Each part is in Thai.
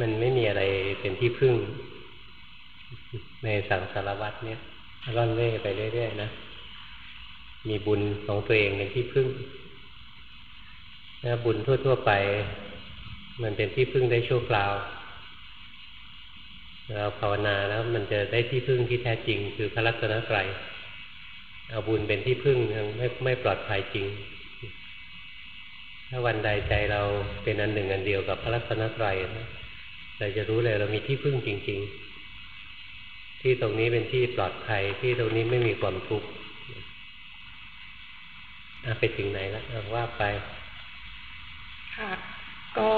มันไม่มีอะไรเป็นที่พึ่ง ในสังสารวัตเนี่ยร่อนเร่ไปเรื่อยๆนะ มีบุญของตัวเองเป็นที่พึ่งนะบุญทั่วๆไป มันเป็นที่พึ่งได้ชั่วคราว เราภาวนาแล้วมันจะได้ที่พึ่งที่แท้จริง คือพระรัตนตรัยเอาบุญเป็นที่พึ่งยังไม่ไม่ปลอดภัยจริง ถ้าวันใดใจเราเป็นอันหนึ่งอันเดียวกับพระรัตนตรัย เราจะรู้เลยเรามีที่พึ่งจริง ๆ ที่ตรงนี้เป็นที่ปลอดภัยที่ตรงนี้ไม่มีความทุกข์ไปถึงไหนแล้วว่าไป ค่ะ ก็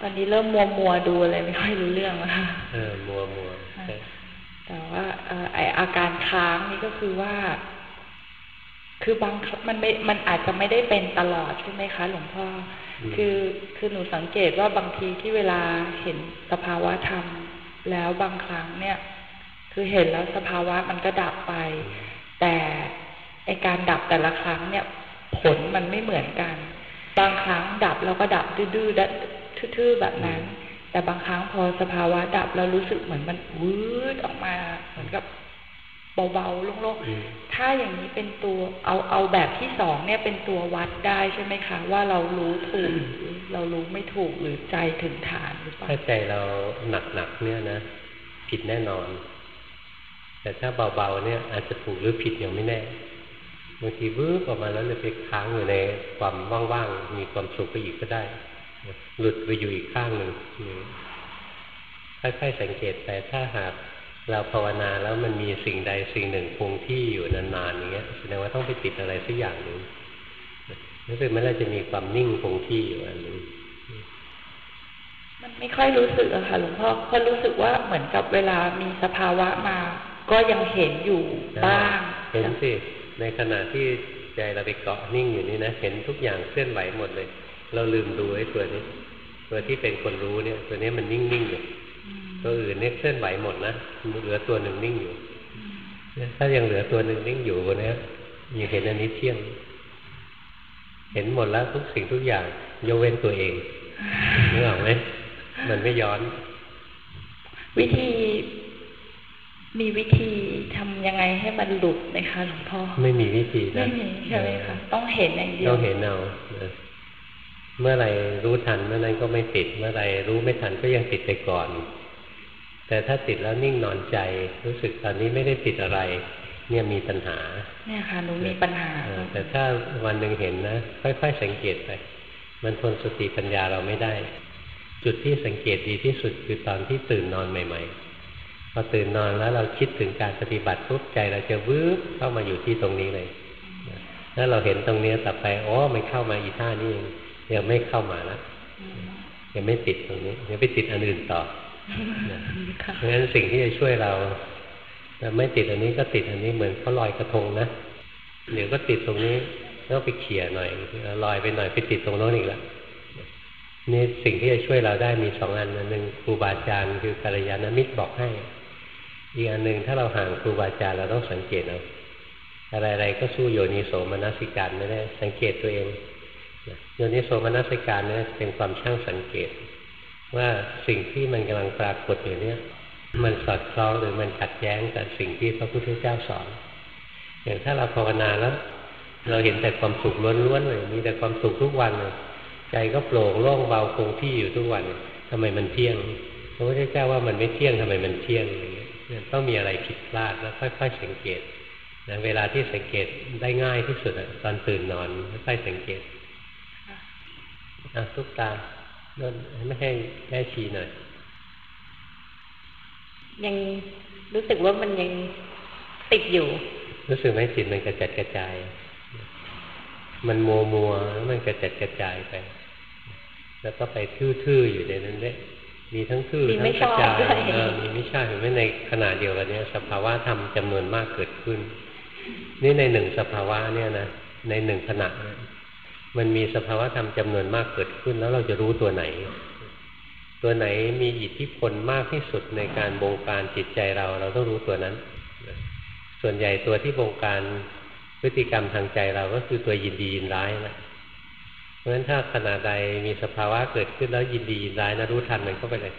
ตอนนี้เริ่มมัวมัวดูอะไรไม่ค่อยรู้เรื่องแล้วค่ะเออมัวมัวแต่ว่าไออาการค้างนี่ก็คือว่า คือบางมันไม่มันอาจจะไม่ได้เป็นตลอดใช่ไหมคะ หลวงพ่อ คือคือหนูสังเกตว่าบางทีที่เวลาเห็นสภาวะธรรม แล้วบางครั้งเนี่ย คือเห็นแล้วสภาวะมันก็ดับไป แต่ไอการดับแต่ละครั้งเนี่ย ผลมันไม่เหมือนกัน บางครั้งดับแล้วก็ดับดื้อๆทื่อๆแบบนั้น แต่บางครั้งพอสภาวะดับเรารู้สึกเหมือนมันวืดออกมาเหมือนกับ เบาๆโล่งๆถ้าอย่างนี้เป็นตัวเอาเอาแบบที่สองเนี่ยเป็นตัววัดได้ใช่ไหมคะ ว่าเรารู้ถูก เรารู้ไม่ถูกหรือใจถึงฐานหรือเปล่าถ้าใจเราหนักๆเนี่ยนะ ผิดแน่นอน แต่ถ้าเบาๆเนี่ย อาจจะถูกหรือผิดยังไม่แน่บางทีวืบออกมาแล้วเลยไปค้างอยู่ในความว่างๆมีความสุขไปอีกก็ได้ หลุดไปอยู่อีกข้างหนึ่งค่อยๆสังเกตไปถ้าหาก เราภาวนาแล้วมันมีสิ่งใดสิ่งหนึ่งคงที่อยู่นานๆอย่างเงี้ยแสดงว่าต้องไปติดอะไรสักอย่างหนึ่งรู้สึกมันเราจะมีความนิ่งคงที่อยู่อันนึงมันไม่ค่อยรู้สึกอะค่ะหลวงพ่อเพราะรู้สึกว่าเหมือนกับเวลามีสภาวะมา ก็ยังเห็นอยู่บ้างเห็นสิในขณะที่ใจเราไปเกาะนิ่งอยู่นี่นะเห็นทุกอย่างเคลื่อนไหวหมดเลย เราลืมดูไอ้ตัวนี้ ตัวที่เป็นคนรู้เนี่ย ตัวนี้มันนิ่งๆอยู่ ตัวอื่นเนี่ยเคลื่อนไหวหมดนะเหลือตัวหนึ่งนิ่งอยู่ถ้ายังเหลือตัวหนึ่งนิ่งอยู่คนนี้ยังเห็นอันนี้เที่ยง เห็นหมดแล้วทุกสิ่งทุกอย่างยกเว้นตัวเองนึกออกไหมมันไม่ย้อน วิธีมีวิธีทำยังไงให้มันหลุดไหมคะหลวงพ่อ ไม่มีวิธีนะไม่มีใช่ไหมคะต้องเห็นอย่างเดียวต้องเห็นเอาเมื่อไรรู้ทันเมื่อนั้นก็ไม่ติด เมื่อไรรู้ไม่ทันก็ยังติดไปก่อน แต่ถ้าติดแล้วนิ่งนอนใจ รู้สึกตอนนี้ไม่ได้ติดอะไร เนี่ยมีปัญหา เนี่ยค่ะหนูมีปัญหา แต่ถ้าวันหนึ่งเห็นนะ ค่อย ๆ สังเกตไปมันทนสติปัญญาเราไม่ได้ จุดที่สังเกตดีที่สุดคือตอนที่ตื่นนอนใหม่ ๆ พอตื่นนอนแล้วเราคิดถึงการปฏิบัติปุ๊บใจเราจะวืบเข้ามาอยู่ที่ตรงนี้เลยถ้าเราเห็นตรงนี้ต่อไปอ๋อมันเข้ามาอีท่านี้เองยังไม่เข้ามาแล้วยังไม่ติดตรงนี้ยังไปติดอันอื่นต่อ เพราะฉะนั้นสิ่งที่จะช่วยเราไม่ติดอันนี้ก็ติดอันนี้เหมือนเขาลอยกระทงนะเดี๋ยวก็ติดตรงนี้แล้วไปเขี่ยหน่อยลอยไปหน่อยไปติดตรงโน้นอีกแล้วนี่สิ่งที่จะช่วยเราได้มีสองอันอันหนึ่งครูบาอาจารย์คือกัลยาณมิตรบอกให้อีกอันหนึ่งถ้าเราห่างครูบาอาจารย์เราต้องสังเกตเอาอะไรๆก็สู้โยนิโสมนสิการไม่ได้สังเกตตัวเองโยนิโสมนัสการเนี่ยเป็นความช่างสังเกต ว่าสิ่งที่มันกำลังปรากฏอยู่เนี่ยมันสอดคล้องหรือมันขัดแย้งกับสิ่งที่พระพุทธเจ้าสอน อย่างถ้าเราภาวนาแล้ว เราเห็นแต่ความสุขล้วนๆเลยมีแต่ความสุขทุกวันเลยใจก็โปร่งโล่งเบาคงที่อยู่ทุกวันทำไมมันเที่ยงพระพุทธเจ้าว่ามันไม่เที่ยงทำไมมันเที่ยงอย่ต้องมีอะไรผิดพลาดแล้วค่อยๆสังเกตนะเวลาที่สังเกตได้ง่ายที่สุดตอนตื่นนอนค่อยๆสังเกตอาทุกตา น่นไม่ให้แม่ชีหน่อยยังรู้สึกว่ามันยังติดอยู่ รู้สึกไหมจิตมันกระจัดกระจาย มันมัวมัวแล้วมันกระจัดกระจายไป แล้วก็ไปทื่อๆอยู่ในนั้นเลยมีทั้งทื่อทั้งกระจายมีไม่ใช่เห็นไหมในขณะเดียวกันเนี้ยสภาวะธรรมจำนวนมากเกิดขึ้น นี่ในหนึ่งสภาวะเนี่ยนะในหนึ่งขณะ มันมีสภาวะธรรมจำนวนมากเกิดขึ้นแล้วเราจะรู้ตัวไหน ตัวไหนมีอิทธิพลมากที่สุดในการบงการจิตใจเรา เราต้องรู้ตัวนั้น ส่วนใหญ่ตัวที่บงการพฤติกรรมทางใจเราก็คือตัวยินดียินร้ายนะเพราะฉะนั้นถ้าขณะใดมีสภาวะเกิดขึ้นแล้วยินดียินร้ายนะรู้ทันมันเข้าไปเลย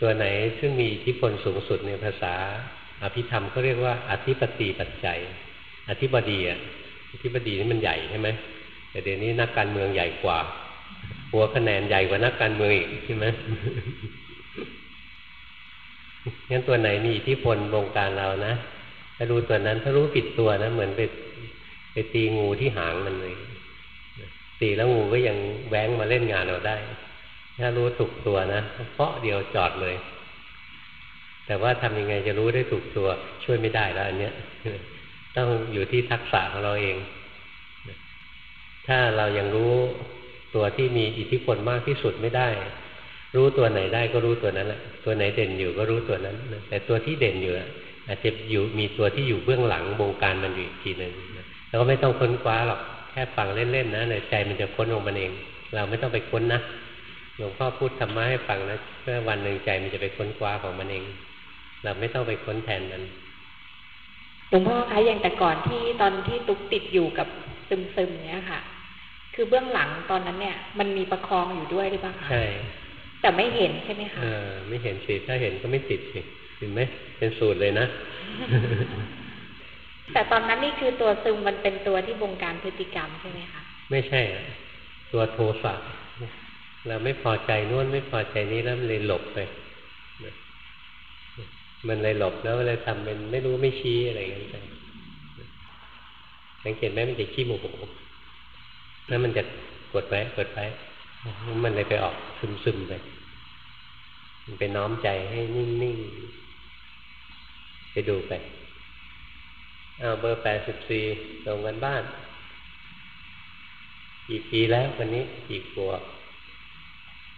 ตัวไหนซึ่งมีอิทธิพลสูงสุดในภาษาอภิธรรมก็เรียกว่าอธิปติปัจจัย อธิบดีอะ ธิบดีนี่มันใหญ่ใช่ไหมแต่เดี๋ยวนี้นักการเมืองใหญ่กว่า หัวคะแนนใหญ่กว่านักการเมืองอีกใช่ไหมงั้นตัวไหนมีอิทธิพลบงการเรานะถ้ารู้ตัวนั้นถ้ารู้ผิดตัวนะเหมือนไปไปตีงูที่หางมันเลยตีแล้วงูก็ยังแว้งมาเล่นงานเราได้ ถ้ารู้ถูกตัวนะเพาะเดียวจอดเลย แต่ว่าทำยังไงจะรู้ได้ถูกตัวช่วยไม่ได้แล้วอันเนี้ย ต้องอยู่ที่ทักษะของเราเอง ถ้าเรายังรู้ตัวที่มีอิทธิพลมากที่สุดไม่ได้ รู้ตัวไหนได้ก็รู้ตัวนั้นแหละตัวไหนเด่นอยู่ก็รู้ตัวนั้น แต่ตัวที่เด่นอยู่อาจจะอยู่มีตัวที่อยู่เบื้องหลังบงการมันอยู่อีกทีหนึ่งแล้วก็ไม่ต้องค้นคว้าหรอกแค่ฟังเล่นๆนะในใจมันจะค้นของมันเอง เราไม่ต้องไปค้นนะหลวงพ่อพูดธรรมะให้ฟังนะเพื่อวันหนึ่งใจมันจะไปค้นคว้าของมันเอง เราไม่ต้องไปค้นแทนมัน ลวงพ่อคะอย่างแต่ก่อนที่ตอนที่ตุ๊กติดอยู่กับซึมๆเนี้ยค่ะ คือเบื้องหลังตอนนั้นเนี่ย มันมีประคองอยู่ด้วยหรือเปล่าคะใช่แต่ไม่เห็นใช่ไหมคะเออไม่เห็นสิถ้าเห็นก็ไม่ติดสิเห็นไหมเป็นสูตรเลยนะ แต่ตอนนั้นนี่คือตัวซึมมันเป็นตัวที่บงการพฤติกรรมใช่ไหมคะไม่ใช่ตัวโทสะเราไม่พอใจนู่นไม่พอใจนี้แล้วมันเลยหลบไป มันเลยหลบแล้วเลยทำเป็นไม่รู้ไม่ชี้อะไรอย่างเงี้ยสังเกตไหมมันจะขี้โมโหแล้วมันจะกดไว้กดไว้มันเลยไปออกซึมๆไปมันไปน้อมใจให้นิ่งๆไปดูไปเอาเบอร์แปดสิบสี่ตรงกันบ้านกี่ปีแล้ววันนี้กี่ขวบ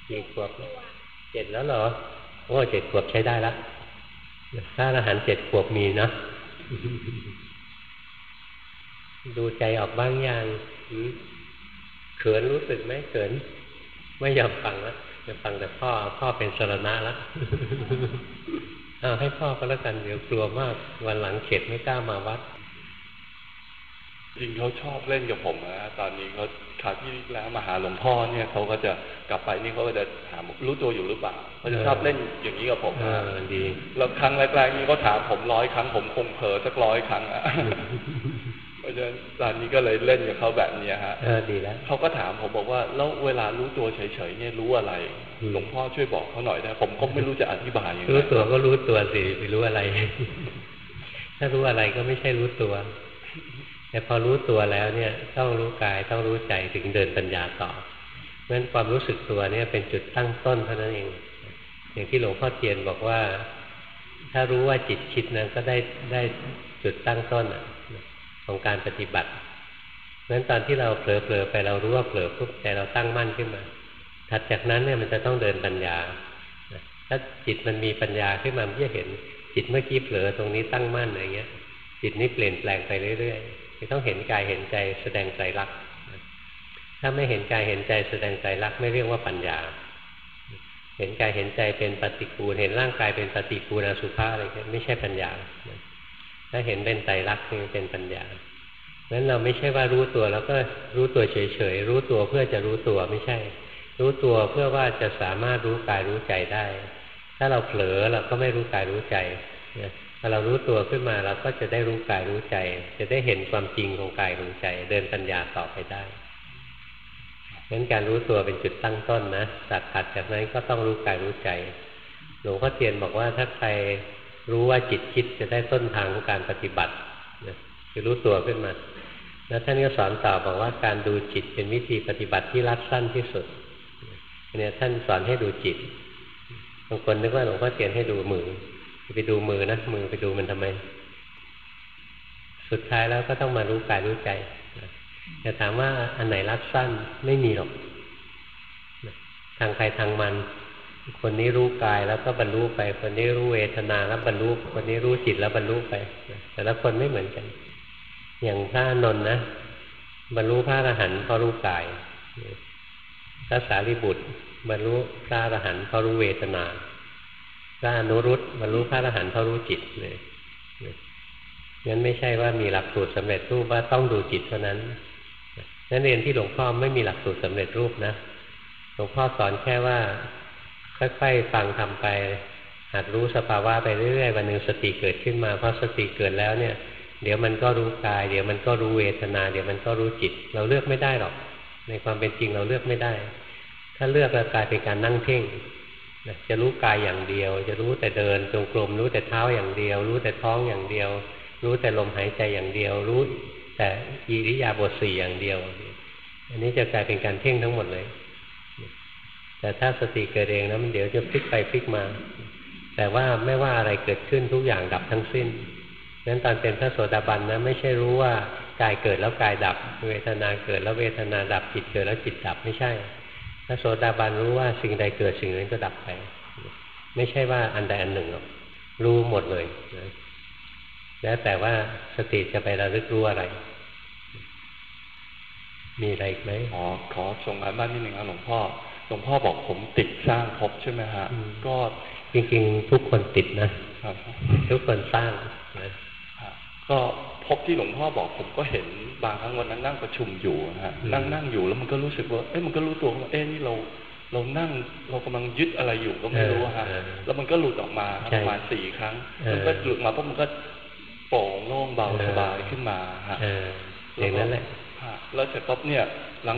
กี่ขวบเจ็ดแล้วเหรอโอ้เจ็ดขวบใช้ได้แล้ว ถ้าอาหารเจ็ดขวบมีนะดูใจออกบ้างยังเขินรู้สึกไหมเขิน ไม่ยอมฟังแล้วจะฟังแต่พ่อพ่อเป็นสรณะแล้วเอาให้พ่อก็แล้วกันเดี๋ยวกลัวมาก วันหลังเข็ดไม่กล้ามาวัด จริงเขาชอบเล่นกับผมนะตอนนี้เขาคราวที่แล้วมาหาหลวงพ่อเนี่ยเขาก็จะกลับไปนี่เขาก็จะถามรู้ตัวอยู่หรือเปล่าเขาจะชอบเล่นอย่างนี้กับผมนะดีแล้วครั้งแรกๆนี่เขาถามผมร้อยครั้งผมคงเผลอสักร้อยครั้งอะเพราะฉะนั้นตอนนี้ก็เลยเล่นกับเขาแบบนี้ฮะเออดีแล้วเขาก็ถามผมบอกว่าแล้วเวลารู้ตัวเฉยๆเนี่ยรู้อะไรหลวงพ่อช่วยบอกเขาหน่อยได้ผมก็ไม่รู้จะอธิบายยังไงรู้ตัวก็รู้ตัวสิไปรู้อะไร ถ้ารู้อะไรก็ไม่ใช่รู้ตัว แต่พอรู้ตัวแล้วเนี่ยต้องรู้กายต้องรู้ใจถึงเดินปัญญาต่อเพราะฉะนั้นความรู้สึกตัวเนี่ยเป็นจุดตั้งต้นเท่านั้นเอง อย่างที่หลวงพ่อเทียนบอกว่า ถ้ารู้ว่าจิตคิดนั้นก็ได้ได้จุดตั้งต้นของการปฏิบัติเพราะฉะนั้นตอนที่เราเผลอๆไปเรารู้ว่าเผลอปุ๊บใจเราตั้งมั่นขึ้นมาถัดจากนั้นเนี่ยมันจะต้องเดินปัญญาถ้าจิตมันมีปัญญาขึ้นมามันจะเห็นจิตเมื่อกี้เผลอตรงนี้ตั้งมั่นอะไรเงี้ย จิตนี้เปลี่ยนแปลงไปเรื่อยๆ ต้องเห็นกายเห็นใจแสดงใจรัก ถ้าไม่เห็นกายเห็นใจแสดงใจรักไม่เรียกว่าปัญญา เห็นกายเห็นใจเป็นปฏิกูล เห็นร่างกายเป็นปฏิกูลอสุภะอะไรเงี้ยไม่ใช่ปัญญา ถ้าเห็นเป็นใจรักนี่เป็นปัญญานั้นเราไม่ใช่ว่ารู้ตัวแล้วก็รู้ตัวเฉยๆรู้ตัวเพื่อจะรู้ตัวไม่ใช่ รู้ตัวเพื่อว่าจะสามารถรู้กายรู้ใจได้ ถ้าเราเผลอเราก็ไม่รู้กายรู้ใจ อเรารู้ตัวขึ้นมาเราก็จะได้รู้กายรู้ใจ จะได้เห็นความจริงของกายของใจ เดินปัญญาต่อไปได้งั้นการรู้ตัวเป็นจุดตั้งต้นนะสักขัดจากนั้นก็ต้องรู้กายรู้ใจ หลวงพ่อเทียนบอกว่าถ้าใครรู้ว่าจิตคิดจะได้ต้นทางของการปฏิบัตินะคือรู้ตัวขึ้นมา แล้วท่านก็สอนต่อบอกว่าการดูจิตเป็นวิธีปฏิบัติที่รัดสั้นที่สุดเนี่ยท่านสอนให้ดูจิต บางคนนึกว่าหลวงพ่อเทียนให้ดูมือ ไปดูมือนะมือไปดูมันทำไม สุดท้ายแล้วก็ต้องมารู้กายรู้ใจจะถามว่าอันไหนรัดสั้นไม่มีหรอกทางใครทางมัน คนนี้รู้กายแล้วก็บรรลุไป คนนี้รู้เวทนาแล้วบรรลุคนนี้รู้จิตแล้วบรรลุไปแต่ละคนไม่เหมือนกัน อย่างพระนนท์นะบรรลุพระอรหันต์เพราะรู้กายพระสารีบุตร บรรลุพระอรหันต์เพราะรู้เวทนา ระอนุรุตบรรลุพระอรหันต์เพราะรู้จิตเลยงั้นไม่ใช่ว่ามีหลักสูตรสำเร็จรูปว่าต้องดูจิตเท่านั้นนั้นเรียนที่หลวงพ่อไม่มีหลักสูตรสำเร็จรูปนะ หลวงพ่อสอนแค่ว่า ค่อยๆฟังทำไป หัดรู้สภาวะไปเรื่อยๆวันหนึ่งสติเกิดขึ้นมาพอสติเกิดแล้วเนี่ย เดี๋ยวมันก็รู้กาย เดี๋ยวมันก็รู้เวทนา เดี๋ยวมันก็รู้จิต เราเลือกไม่ได้หรอก ในความเป็นจริงเราเลือกไม่ได้ ถ้าเลือกแล้วกลายเป็นการนั่งเพ่ง จะรู้กายอย่างเดียว จะรู้แต่เดินจงกรมรู้แต่เท้าอย่างเดียว รู้แต่ท้องอย่างเดียว รู้แต่ลมหายใจอย่างเดียว รู้แต่อิริยาบถสี่อย่างเดียว อันนี้จะกลายเป็นการเพ่งทั้งหมดเลย แต่ถ้าสติเกิดเองนะมันเดี๋ยวจะพลิกไปพลิกมา แต่ว่าไม่ว่าอะไรเกิดขึ้นทุกอย่างดับทั้งสิ้นนั้นตอนเป็นพระโสดาบันนะไม่ใช่รู้ว่ากายเกิดแล้วกายดับ เวทนาเกิดแล้วเวทนาดับจิตเกิดแล้วจิตดับไม่ใช่ พระโสดาบันรู้ว่าสิ่งใดเกิดสิ่งนั้นก็ดับไป ไม่ใช่ว่าอันใดอันหนึ่งหรอกรู้หมดเลยนะแล้วแต่ว่าสติจะไประลึกรู้อะไร มีอะไรอีกไหมอ๋อขอส่งงานบ้านนิดหนึ่งครับหลวงพ่อหลวงพ่อบอกผมติดสร้างภพใช่ไหมฮะก็จริงๆ ทุกคนติดนะครับทุกคนสร้างนะก็ พบที่หลวงพ่อบอกผมก็เห็นบางครั้งวันนั้นนั่งประชุมอยู่ฮะนั่งนั่งอยู่แล้วมันก็รู้สึกว่าเอ้ยมันก็รู้ตัวว่าเอ้ยนี่เราเรานั่งเรากำลังยึดอะไรอยู่ก็ไม่รู้ฮะแล้วมันก็หลุดออกมาประมาณสี่ครั้งมันก็หลุดมาเพราะมันก็โปร่งโล่งเบาสบายขึ้นมาฮะอย่างนั้นแหละแล้วเสร็จปุ๊บเนี่ย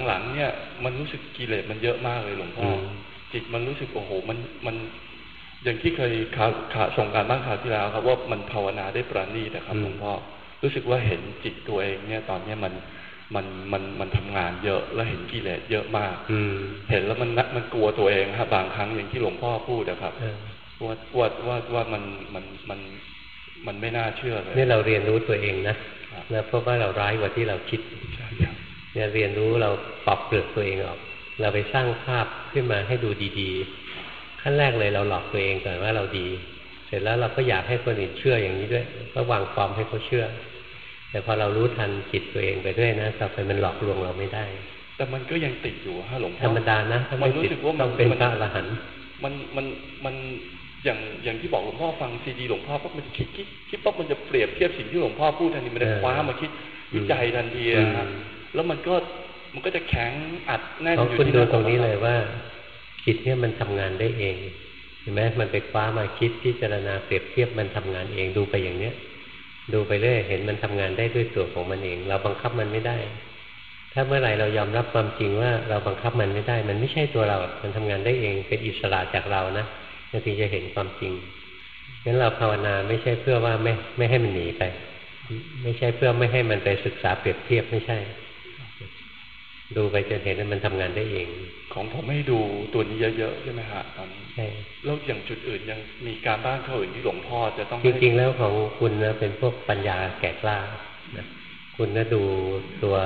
หลังๆเนี่ย มันรู้สึกกิเลสมันเยอะมากเลยหลวงพ่อจิตมันรู้สึกโอ้โหมันมันอย่างที่เคยขาขาส่งการบ้านข่าวที่แล้วครับ ว่ามันภาวนาได้ปราณีแต่ครับหลวงพ่อ รู้สึกว่าเห็นจิตตัวเองเนี่ยตอนเนี้ยมันมันมันมันทำงานเยอะแล้วเห็นกิเลสเยอะมาก อืเห็นแล้วมันนักมันกลัวตัวเองครับบางครั้งอย่างที่หลวงพ่อพูดนะครับว่าว่าว่าว่ามันมันมันมันไม่น่าเชื่อเลยนี่เราเรียนรู้ตัวเองนะแล้วพบว่าเราร้ายกว่าที่เราคิดเนี่ยเรียนรู้เราปรับเปลือกตัวเองออก เราไปสร้างภาพขึ้นมาให้ดูดี ๆ ขั้นแรกเลยเราหลอกตัวเองก่อนว่าเราดี เสร็จแล้วเราก็อยากให้คนอื่นเชื่ออย่างนี้ด้วยก็วางความให้เขาเชื่อ แต่พอเรารู้ทันจิตตัวเองไปด้วยนะต่อไปมันหลอกลวงเราไม่ได้ แต่มันก็ยังติดอยู่ฮะหลวงพ่อธรรมดานะมันรู้สึกว่ามันเป็นพระอรหันต์มันมันมันอย่างอย่างที่บอกหลวงพ่อฟังซีดีหลวงพ่อปั๊บมันคิดคิดคิดปั๊บมันจะเปรียบเทียบสิ่งที่หลวงพ่อพูดทันทีมันจะคว้ามาคิดวิจัยทันทีอะแล้วมันก็มันก็จะแข็งอัดแน่นอยู่ที่นั่นตรงนี้เลยว่าจิตเนี่ยมันทำงานได้เองเห็นไหมมันไปคว้ามาคิดพิจารณาเปรียบเทียบมันทำงานเองดูไปอย่างเนี้ย ดูไปเรื่อยเห็นมันทำงานได้ด้วยตัวของมันเอง เราบังคับมันไม่ได้ ถ้าเมื่อไหร่เรายอมรับความจริงว่าเราบังคับมันไม่ได้ มันไม่ใช่ตัวเรา มันทำงานได้เองเป็นอิสระจากเรานะถึงจะเห็นความจริงงั้นเราภาวนาไม่ใช่เพื่อว่าไม่ไม่ให้มันหนีไป ไม่ใช่เพื่อไม่ให้มันไปศึกษาเปรียบเทียบไม่ใช่ ดูไปจนเห็นว่ามันทำงานได้เอง ของผมให้ดูตัวนี้เยอะๆใช่ไหมฮะตอนใช่แล้วอย่างจุดอื่นยังมีการบ้านเขาอื่นที่หลวงพ่อจะต้องจริงๆแล้วของคุณนะเป็นพวกปัญญาแก่กล้านะคุณนะดูตัว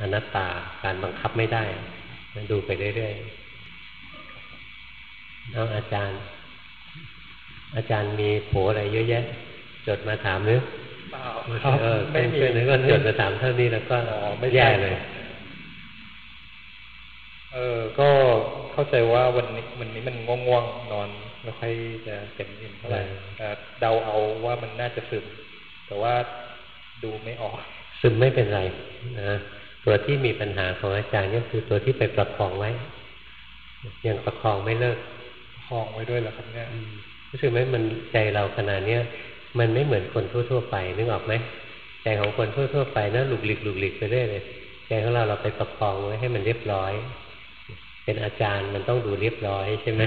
อนัตตาการบังคับไม่ได้นะดูไปเรื่อยๆเอาอาจารย์ อาจารย์มีโผอะไรเยอะแยะ จดมาถามหรือเปล่าเออไม่มีเลยก็จดมาถามเท่านี้แล้วก็ไม่แย่เลย เออก็เข้าใจว่าวันนี้วันนี้มันง่วงๆนอนไม่ค่อยจะเต็มอิ่มเท่าไหร่เดาเอาว่ามันน่าจะซึม แต่ว่าดูไม่ออก ซึมไม่เป็นไรนะตัวที่มีปัญหาของอาจารย์ก็คือตัวที่ไปประคองไว้ยังประคองไม่เลิกองไว้ด้วยแล้วครับเนี่ยรู้สึกไหมมันใจเราขนาดเนี้ยมันไม่เหมือนคนทั่วๆไปนึกออกไหมใจของคนทั่วๆไปนะหลุกหลิกหลุกหลิกไปเรื่อยเลยใจของเราเราไปประคองไว้ให้มันเรียบร้อย เป็นอาจารย์มันต้องดูเรียบร้อยใช่ไหม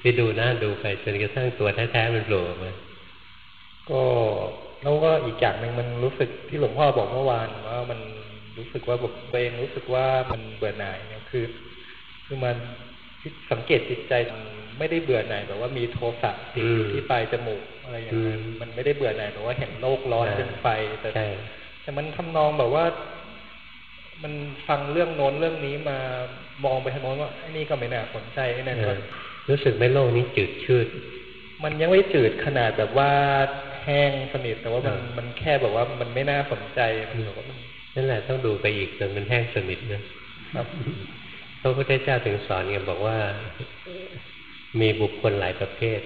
ไปดูนะดูไปจนกระทั่งตัวแท้ๆมันโผล่มาก็แล้วก็อีกอย่างหนึ่งมันรู้สึกที่หลวงพ่อบอกเมื่อวานว่ามันรู้สึกว่าแบบตัวเองรู้สึกว่ามันเบื่อหน่ายเนี่ยคือ คือมันสังเกตจิตใจไม่ได้เบื่อหน่ายแบบว่ามีโทสะติดอยู่ที่ปลายจมูกอะไรอย่างนั้นมันไม่ได้เบื่อหน่ายแบบว่าเห็นโลกร้อนเป็นไฟแต่แต่มันทำนองแบบว่า มันฟังเรื่องโน้นเรื่องนี้มามองไปทางโน้นว่าไอ้นี่ก็ไม่น่าสนใจไอ้นั่นก็รู้สึกไม่โลกนี้จืดชืด มันยังไม่จืดขนาดแบบว่าแห้งสนิทแต่ว่ามันมันแค่แบบว่ามันไม่น่าสนใจมันแบบว่ามันนั่นแหละต้องดูไปอีกจนมันแห้งสนิทนะครับพระพุทธเจ้าถึงสอนกันบอกว่า มีบุคคลหลายประเภท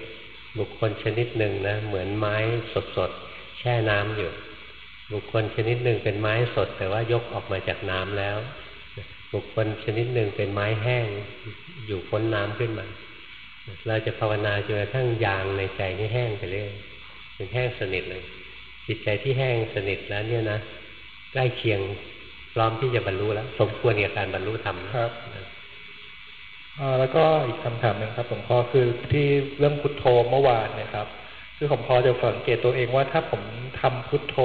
บุคคลชนิดหนึ่งนะเหมือนไม้สดๆแช่น้ำอยู่ บุคคลชนิดหนึ่งเป็นไม้สด แต่ว่ายกออกมาจากน้ำแล้ว บุคคลชนิดหนึ่งเป็นไม้แห้งอยู่พ้นน้ำขึ้นมา เราจะภาวนาจนกระทั่งยางในใจนี่แห้งไปเรื่อยเป็นแห้งสนิทเลย จิตใจที่แห้งสนิทแล้วเนี่ยนะใกล้เคียงพร้อมที่จะบรรลุแล้ว สมควรในการบรรลุธรรมครับแล้วก็อีกคำถามหนึ่งครับหลวงพ่อคือที่เรื่องพุทโธเมื่อวานเนี่ยครับ คือผมพอจะสังเกตตัวเองว่าถ้าผมทำพุทโธ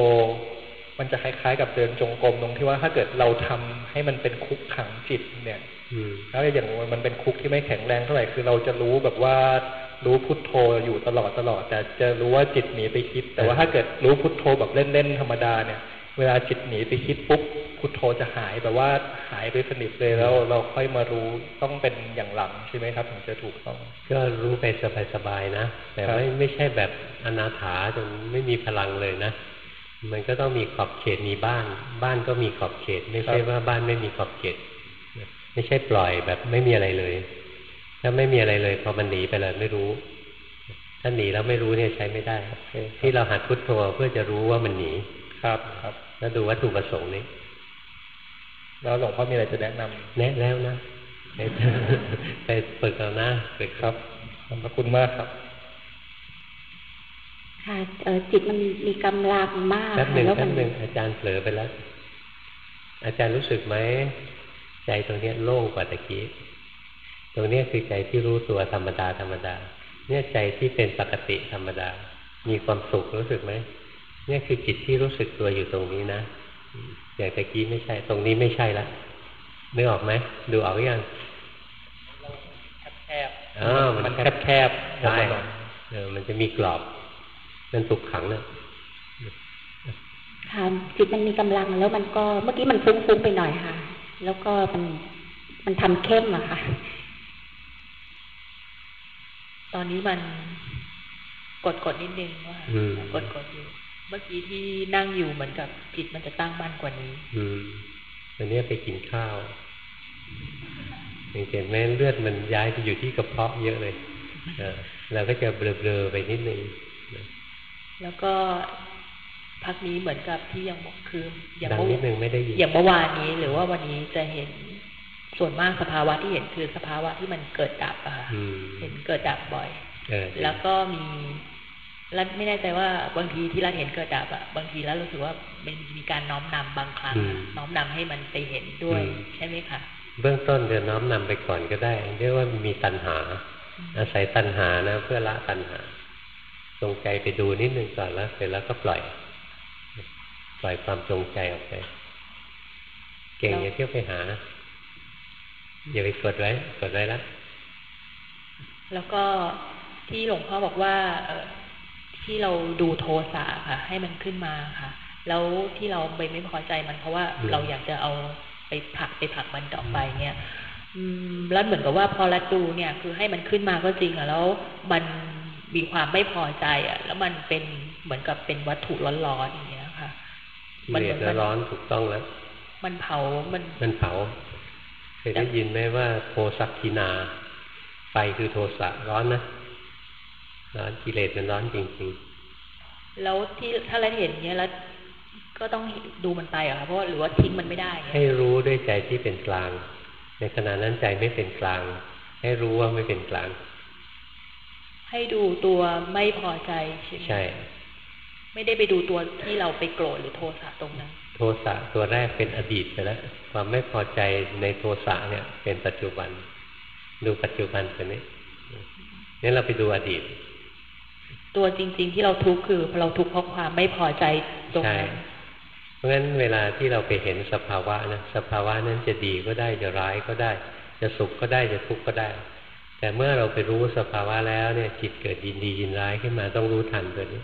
มันจะคล้ายๆ กับเดินจงกรมตรงที่ว่าถ้าเกิดเราทำให้มันเป็นคุกขังจิตเนี่ยแล้วอย่างมันเป็นคุกที่ไม่แข็งแรงเท่าไหร่คือเราจะรู้แบบว่ารู้พุทโธอยู่ตลอดตลอด แต่จะรู้ว่าจิตหนีไปคิด แต่ว่าถ้าเกิดรู้พุทโธแบบเล่นๆธรรมดาเนี่ย เวลาจิตหนีไปคิดปุ๊บพุทโธจะหายแบบว่าหายไปสนิทเลยแล้วเราค่อยมารู้ต้องเป็นอย่างหลังใช่ไหมครับถึงจะถูกต้องก็รู้ไปสบายๆนะ แต่ไม่ไม่ใช่แบบอนาถาจนไม่มีพลังเลยนะ มันก็ต้องมีขอบเขตมีบ้าน บ้านก็มีขอบเขต ไม่ใช่ว่าบ้านไม่มีขอบเขต ไม่ใช่ปล่อยแบบไม่มีอะไรเลย ถ้าไม่มีอะไรเลยพอมันหนีไปเลยไม่รู้ ถ้าหนีแล้วไม่รู้เนี่ยใช้ไม่ได้ ที่เราหัดพุทโธเพื่อจะรู้ว่ามันหนีครับครับ แล้วดูวัตถุประสงค์นี้ แล้วหลวงพ่อมีอะไรจะแนะนำแนะแล้วนะไปฝึกเอานะฝึกครับขอบคุณมากครับ ค่ะจิตมันมีกำลังมากแป๊บหนึ่งแป๊บหนึ่งอาจารย์เผลอไปแล้ว อาจารย์รู้สึกไหมใจตรงนี้โล่งกว่าตะกี้ตรงนี้คือใจที่รู้ตัวธรรมดาธรรมดา เนี่ยใจที่เป็นปกติธรรมดา มีความสุขรู้สึกไหมเนี่ยคือจิตที่รู้สึกตัวอยู่ตรงนี้นะอย่างตะกี้ไม่ใช่ ตรงนี้ไม่ใช่ละนึกออกไหมดูออกยังแคบอ๋อมันแคบแคบใช่เออมันจะมีกรอบ มันถูกขังเนะค่ะจิตมันมีกำลังแล้วมันก็เมื่อกี้มันฟุ้งๆไปหน่อยค่ะ แล้วก็มันมันทำเข้มอะค่ะ ตอนนี้มันกดกดนิดนึงว่ากดกดอยู่ เมื่อกี้ที่นั่งอยู่เหมือนกับจิตมันจะตั้งมั่นกว่านี้ อืมอันนี้ไปกินข้าวเห็นไหมเลือดมันย้ายไปอยู่ที่กระเพาะเยอะเลยเออเราก็จะเบลอๆไปนิดนึง แล้วก็พักนี้เหมือนกับที่ยังบอกคืออย่างเมื่อนิดนึงไม่ได้ยินอย่างเมื่อวานนี้ หรือว่าวันนี้จะเห็นส่วนมากสภาวะที่เห็นคือสภาวะที่มันเกิดดับอะค่ะเห็นเกิดดับบ่อยแล้วก็มีรัฐไม่แน่ใจว่าบางทีที่รัฐเห็นเกิดดับอะบางทีแล้วรู้สึกว่ามันมีการน้อมนำบางครั้งน้อมนำให้มันไปเห็นด้วยใช่ไหมคะเบื้องต้นจะน้อมนำไปก่อนก็ได้ เรียกว่ามีตัณหา อาศัยตัณหานะเพื่อละตัณหา จงใจไปดูนิดนึงก่อนแล้วเสร็จแล้วก็ปล่อย ปล่อยความจงใจออกไป เก่งอย่าเที่ยวไปหา อย่าไปกดไว้กดไว้แล้วแล้วก็ที่หลวงพ่อบอกว่าที่เราดูโทสะค่ะ ให้มันขึ้นมาค่ะ แล้วที่เราไปไม่พอใจมันเพราะว่าเราอยากจะเอาไปผักไปผักมันต่อไปเนี่ยอืมแล้วเหมือนกับว่าพอละดูเนี่ย คือให้มันขึ้นมาก็จริงอะแล้วมัน มีความไม่พอใจอะ แล้วมันเป็นเหมือนกับเป็นวัตถุร้อนๆอย่างเงี้ยค่ะ มันเหมือนร้อนถูกต้องแล้ว มันเผามันมันเผาเคยได้ยินไหมว่าโทสักกินาไฟคือโทสะร้อนนะร้อนกิเลสมันร้อนจริงๆ แล้วที่ถ้าเราเห็นเนี้ยแล้วก็ต้องดูมันไปเหรอคะเพราะหรือว่าทิ้งมันไม่ได้ ให้รู้ด้วยใจที่เป็นกลาง ในขณะนั้นใจไม่เป็นกลาง ให้รู้ว่าไม่เป็นกลาง ให้ดูตัวไม่พอใจใช่ไหมใช่ ไม่ได้ไปดูตัวที่เราไปโกรธหรือโทสะตรงนั้น โทสะตัวแรกเป็นอดีตไปแล้วความไม่พอใจในโทสะเนี่ย เป็นปัจจุบัน ดูปัจจุบันไปนี้นี่เราไปดูอดีต ตัวจริง ๆ ที่เราทุกข์คือเราทุกข์เพราะความไม่พอใจตรงนั้นเพราะฉะนั้นเวลาที่เราไปเห็นสภาวะนะสภาวะนั้นจะดีก็ได้จะร้ายก็ได้ จะสุขก็ได้จะทุกข์ก็ได้ แต่เมื่อเราไปรู้สภาวะแล้วเนี่ยจิตเกิดยินดียินร้ายขึ้นมาต้องรู้ทันตัวนี้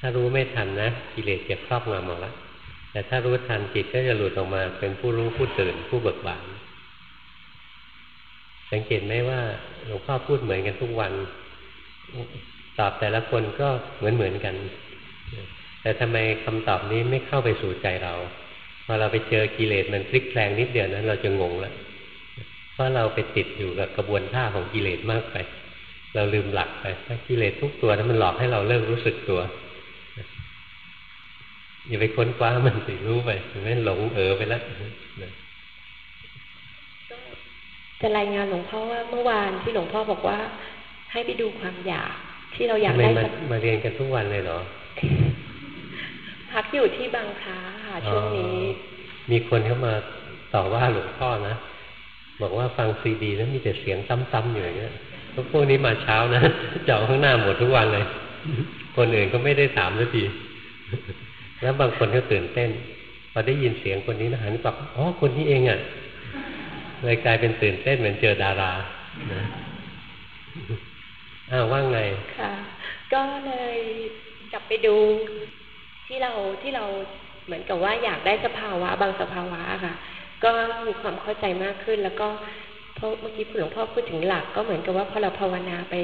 ถ้ารู้ไม่ทันนะกิเลสจะครอบงำหมดละแต่ถ้ารู้ทันจิตก็จะหลุดออกมาเป็นผู้รู้ผู้ตื่นผู้เบิกบานสังเกตไหมว่าหลวงพ่อพูดเหมือนกันทุกวัน ตอบแต่ละคนก็เหมือนเหมือนกัน แต่ทำไมคำตอบนี้ไม่เข้าไปสู่ใจเราพอเราไปเจอกิเลสมันพลิกแปลงนิดเดียวนั้น เราจะงงแล้ว เพราะเราไปติดอยู่กับกระบวนท่าของกิเลสมากไป เราลืมหลักไปถ้ากิเลสทุกตัวนั้นมันหลอกให้เราเริ่มรู้สึกตัวอย่าไปค้นคว้ามันสิรู้ไปไม่หลงเออไปแล้วจะรายงานหลวงพ่อว่าเมื่อวานที่หลวงพ่อบอกว่า ให้ไปดูความอยากที่เราอยากได้มาเรียนกันทุกวันเลยเหรอพักอยู่ที่บางคาค่ะช่วงนี้ มีคนเข้ามาต่อว่าหลวงพ่อนะ บอกว่าฟังซีดีแล้วมีแต่เสียงซ้ำๆอยู่อย่างเงี้ยพวกนี้มาเช้านะเจาะข้างหน้าหมดทุกวันเลย คนอื่นก็ไม่ได้ถามสักทีแล้วบางคนก็ตื่นเต้นพอได้ยินเสียงคนนี้นะหันกลับอ๋อคนนี้เองอะเลยกลายเป็นตื่นเต้นเหมือนเจอดารานะอ้าวว่างไงค่ะ ก็เลยกลับไปดูที่เราที่เราเหมือนกับว่าอยากได้สภาวะ บางสภาวะค่ะ ก็มีความเข้าใจมากขึ้น แล้วก็เพราะเมื่อกี้หลวงพ่อพูดถึงหลัก ก็เหมือนกับว่าพอเราภาวนาไป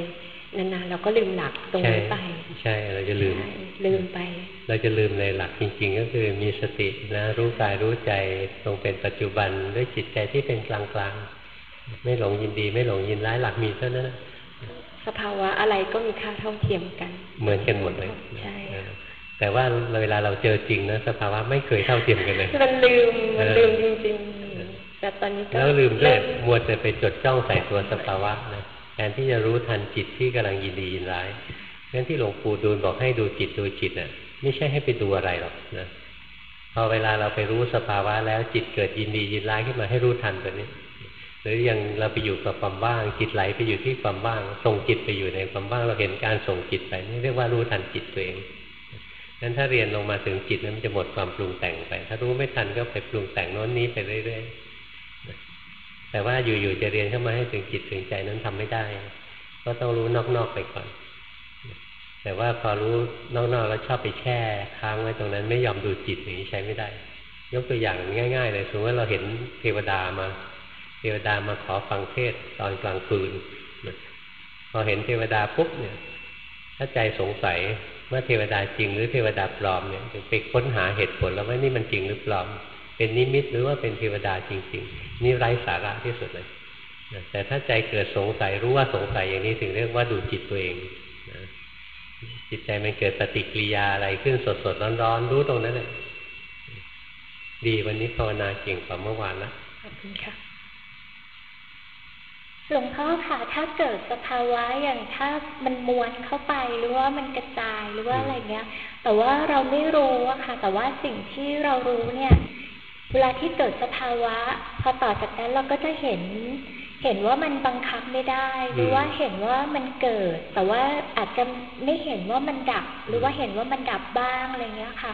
นานๆเราก็ลืมหลักตรงนี้ไป ใช่เราจะลืมลืมไป เราจะลืมในหลักจริง ๆ ก็คือมีสตินะรู้กายรู้ใจตรงเป็นปัจจุบันด้วยจิตใจที่เป็นกลางๆ ไม่หลงยินดี ไม่หลงยินร้ายหลักมีเท่านั้นสภาวะอะไรก็มีค่าเท่าเทียมกัน เหมือนกันหมดเลยใช่ แต่ว่าเวลาเราเจอจริงนะสภาวะไม่เคยเท่าเทียมกันเลย มันลืมมันลืมจริงๆแต่ตอนนี้ก็แล้วลืมด้วยมัวแต่ไปจดจ้องใส่ตัวสภาวะนะแทนที่จะรู้ทันจิตที่กำลังยินดียินร้ายงั้นที่หลวงปู่ดูลบอกให้ดูจิตดูจิตน่ะ ไม่ใช่ให้ไปดูอะไรหรอกนะพอเวลาเราไปรู้สภาวะแล้วจิตเกิดยินดียินร้ายขึ้นมาให้รู้ทันตัวนี้ หรือยังเราไปอยู่กับความว่างจิตไหลไปอยู่ที่ความว่างส่งจิตไปอยู่ในความว่างเราเห็นการส่งจิตไปนี่เรียกว่ารู้ทันจิตตัวเอง นั้นถ้าเรียนลงมาถึงจิตนั้นมันจะหมดความปรุงแต่งไป ถ้ารู้ไม่ทันก็ไปปรุงแต่งโน้นนี้ไปเรื่อยๆ แต่ว่าอยู่ๆจะเรียนเข้ามาให้ถึงจิตถึงใจนั้นทำไม่ได้ ก็ต้องรู้นอกๆไปก่อน แต่ว่าพอรู้นอกๆแล้วชอบไปแช่ค้างไว้ตรงนั้น ไม่ยอมดูจิตอย่างนี้ใช้ไม่ได้ ยกตัวอย่างง่าย ๆ เลยสมมติว่าเราเห็นเทวดามา เทวดามาขอฟังเทศตอนกลางคืน พอเห็นเทวดาปุ๊บเนี่ย ถ้าใจสงสัย ว่าเทวดาจริงหรือเทวดาปลอมเนี่ยไปค้นหาเหตุผลแล้วว่านี่มันจริงหรือปลอม เป็นนิมิตหรือว่าเป็นเทวดาจริง ๆ นี่ไร้สาระที่สุดเลยแต่ถ้าใจเกิดสงสัยรู้ว่าสงสัยอย่างนี้ถึงเรียกว่าดูจิตตัวเองจิตใจมันเกิดปฏิกิริยาอะไรขึ้นสดสดร้อนๆรู้ตรงนั้นเลยดีวันนี้ภาวนาเก่งกว่าเมื่อวานนะขอบคุณค่ะ หลวงพ่อค่ะ ถ้าเกิดสภาวะอย่างถ้ามันมวนเข้าไปหรือว่ามันกระจายหรือว่าอะไรเงี้ย แต่ว่าเราไม่รู้อะค่ะ แต่ว่าสิ่งที่เรารู้เนี่ย เวลาที่เกิดสภาวะ พอต่อจากนั้นเราก็จะเห็น เห็นว่ามันบังคับไม่ได้ หรือว่าเห็นว่ามันเกิด แต่ว่าอาจจะไม่เห็นว่ามันดับ หรือว่าเห็นว่ามันดับบ้างอะไรเงี้ยค่ะ